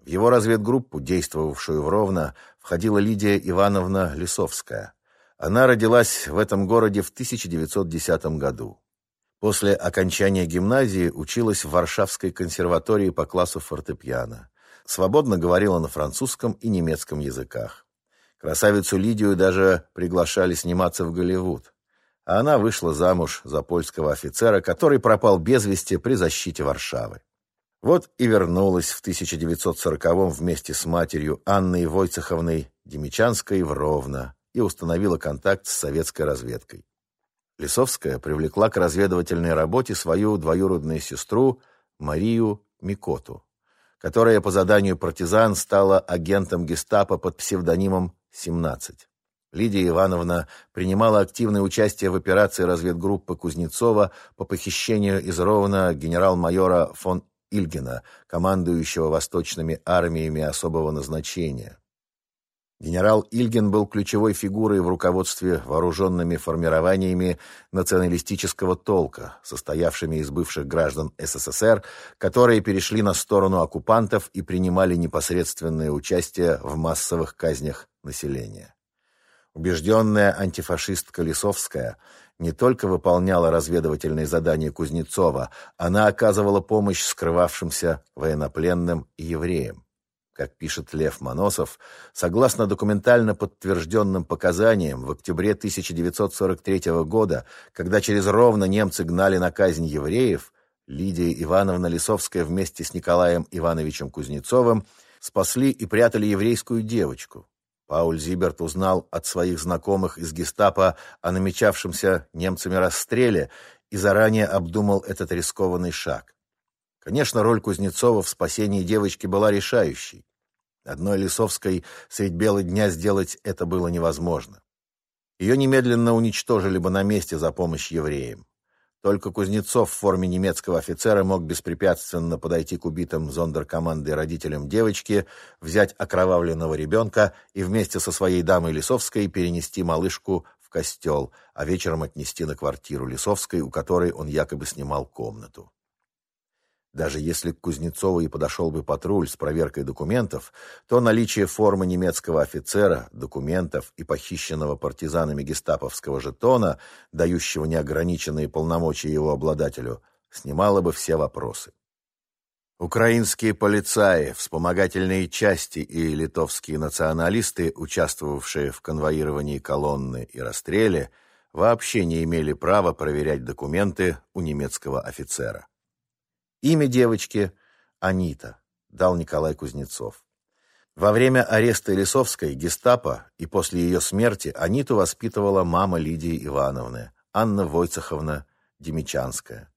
в его разведгруппу, действовавшую в Ровно, входила Лидия Ивановна Лисовская. Она родилась в этом городе в 1910 году. После окончания гимназии училась в Варшавской консерватории по классу фортепиано. Свободно говорила на французском и немецком языках. Красавицу Лидию даже приглашали сниматься в Голливуд. А она вышла замуж за польского офицера, который пропал без вести при защите Варшавы. Вот и вернулась в 1940-м вместе с матерью Анной Войцеховной Демичанской в Ровно и установила контакт с советской разведкой. Лисовская привлекла к разведывательной работе свою двоюродную сестру Марию Микоту, которая по заданию партизан стала агентом гестапо под псевдонимом «17». Лидия Ивановна принимала активное участие в операции разведгруппы Кузнецова по похищению из Ровно генерал-майора фон Ильгина, командующего восточными армиями особого назначения. Генерал Ильгин был ключевой фигурой в руководстве вооруженными формированиями националистического толка, состоявшими из бывших граждан СССР, которые перешли на сторону оккупантов и принимали непосредственное участие в массовых казнях населения. Убежденная антифашистка Лисовская не только выполняла разведывательные задания Кузнецова, она оказывала помощь скрывавшимся военнопленным и евреям. Как пишет Лев Моносов, согласно документально подтвержденным показаниям, в октябре 1943 года, когда через ровно немцы гнали на казнь евреев, Лидия Ивановна Лисовская вместе с Николаем Ивановичем Кузнецовым спасли и прятали еврейскую девочку. Пауль Зиберт узнал от своих знакомых из гестапо о намечавшемся немцами расстреле и заранее обдумал этот рискованный шаг. Конечно, роль Кузнецова в спасении девочки была решающей. Одной Лисовской средь бела дня сделать это было невозможно. Ее немедленно уничтожили бы на месте за помощь евреям. Только Кузнецов в форме немецкого офицера мог беспрепятственно подойти к убитым зондеркомандой родителям девочки, взять окровавленного ребенка и вместе со своей дамой Лисовской перенести малышку в костел, а вечером отнести на квартиру Лисовской, у которой он якобы снимал комнату. Даже если к Кузнецову и подошел бы патруль с проверкой документов, то наличие формы немецкого офицера, документов и похищенного партизанами гестаповского жетона, дающего неограниченные полномочия его обладателю, снимало бы все вопросы. Украинские полицаи, вспомогательные части и литовские националисты, участвовавшие в конвоировании колонны и расстреле, вообще не имели права проверять документы у немецкого офицера. Имя девочки – Анита, дал Николай Кузнецов. Во время ареста Лисовской гестапо и после ее смерти Аниту воспитывала мама Лидии Ивановны, Анна Войцеховна Демичанская.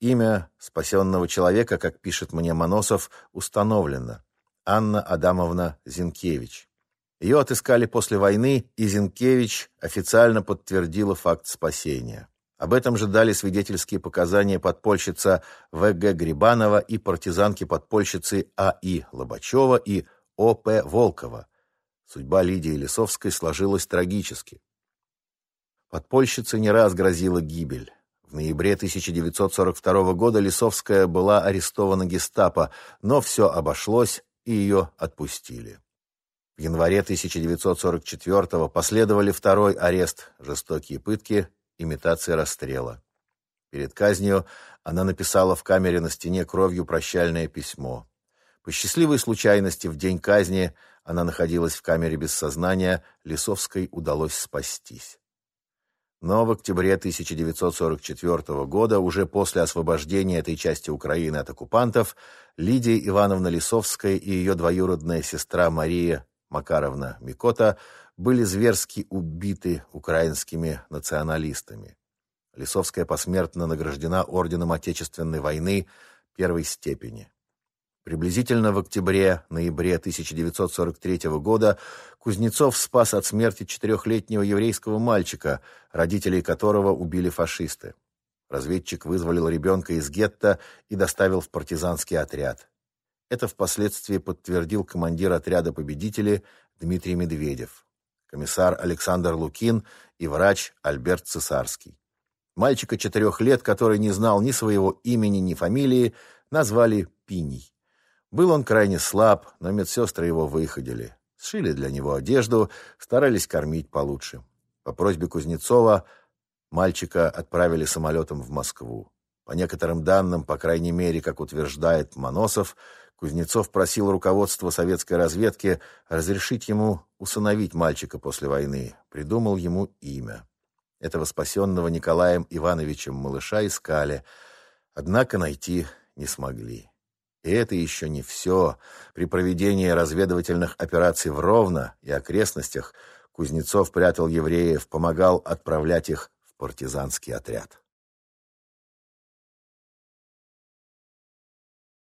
Имя спасенного человека, как пишет мне Моносов, установлено. Анна Адамовна Зинкевич. Ее отыскали после войны, и Зинкевич официально подтвердила факт спасения. Об этом же дали свидетельские показания подпольщица В.Г. Грибанова и партизанки-подпольщицы А.И. Лобачева и О.П. Волкова. Судьба Лидии Лисовской сложилась трагически. Подпольщице не раз грозила гибель. В ноябре 1942 года Лисовская была арестована гестапо, но все обошлось, и ее отпустили. В январе 1944 последовали второй арест, жестокие пытки имитация расстрела. Перед казнью она написала в камере на стене кровью прощальное письмо. По счастливой случайности в день казни она находилась в камере без сознания, Лисовской удалось спастись. Но в октябре 1944 года, уже после освобождения этой части Украины от оккупантов, Лидия Ивановна Лисовская и ее двоюродная сестра Мария Макаровна Микота были зверски убиты украинскими националистами. Лисовская посмертно награждена орденом Отечественной войны первой степени. Приблизительно в октябре-ноябре 1943 года Кузнецов спас от смерти четырехлетнего еврейского мальчика, родителей которого убили фашисты. Разведчик вызволил ребенка из гетто и доставил в партизанский отряд. Это впоследствии подтвердил командир отряда победителей Дмитрий Медведев комиссар Александр Лукин и врач Альберт Цесарский. Мальчика четырех лет, который не знал ни своего имени, ни фамилии, назвали Пиней. Был он крайне слаб, но медсестры его выходили. Сшили для него одежду, старались кормить получше. По просьбе Кузнецова мальчика отправили самолетом в Москву. По некоторым данным, по крайней мере, как утверждает Моносов, Кузнецов просил руководство советской разведки разрешить ему усыновить мальчика после войны, придумал ему имя. Этого спасенного Николаем Ивановичем малыша искали, однако найти не смогли. И это еще не все. При проведении разведывательных операций в Ровно и окрестностях Кузнецов прятал евреев, помогал отправлять их в партизанский отряд.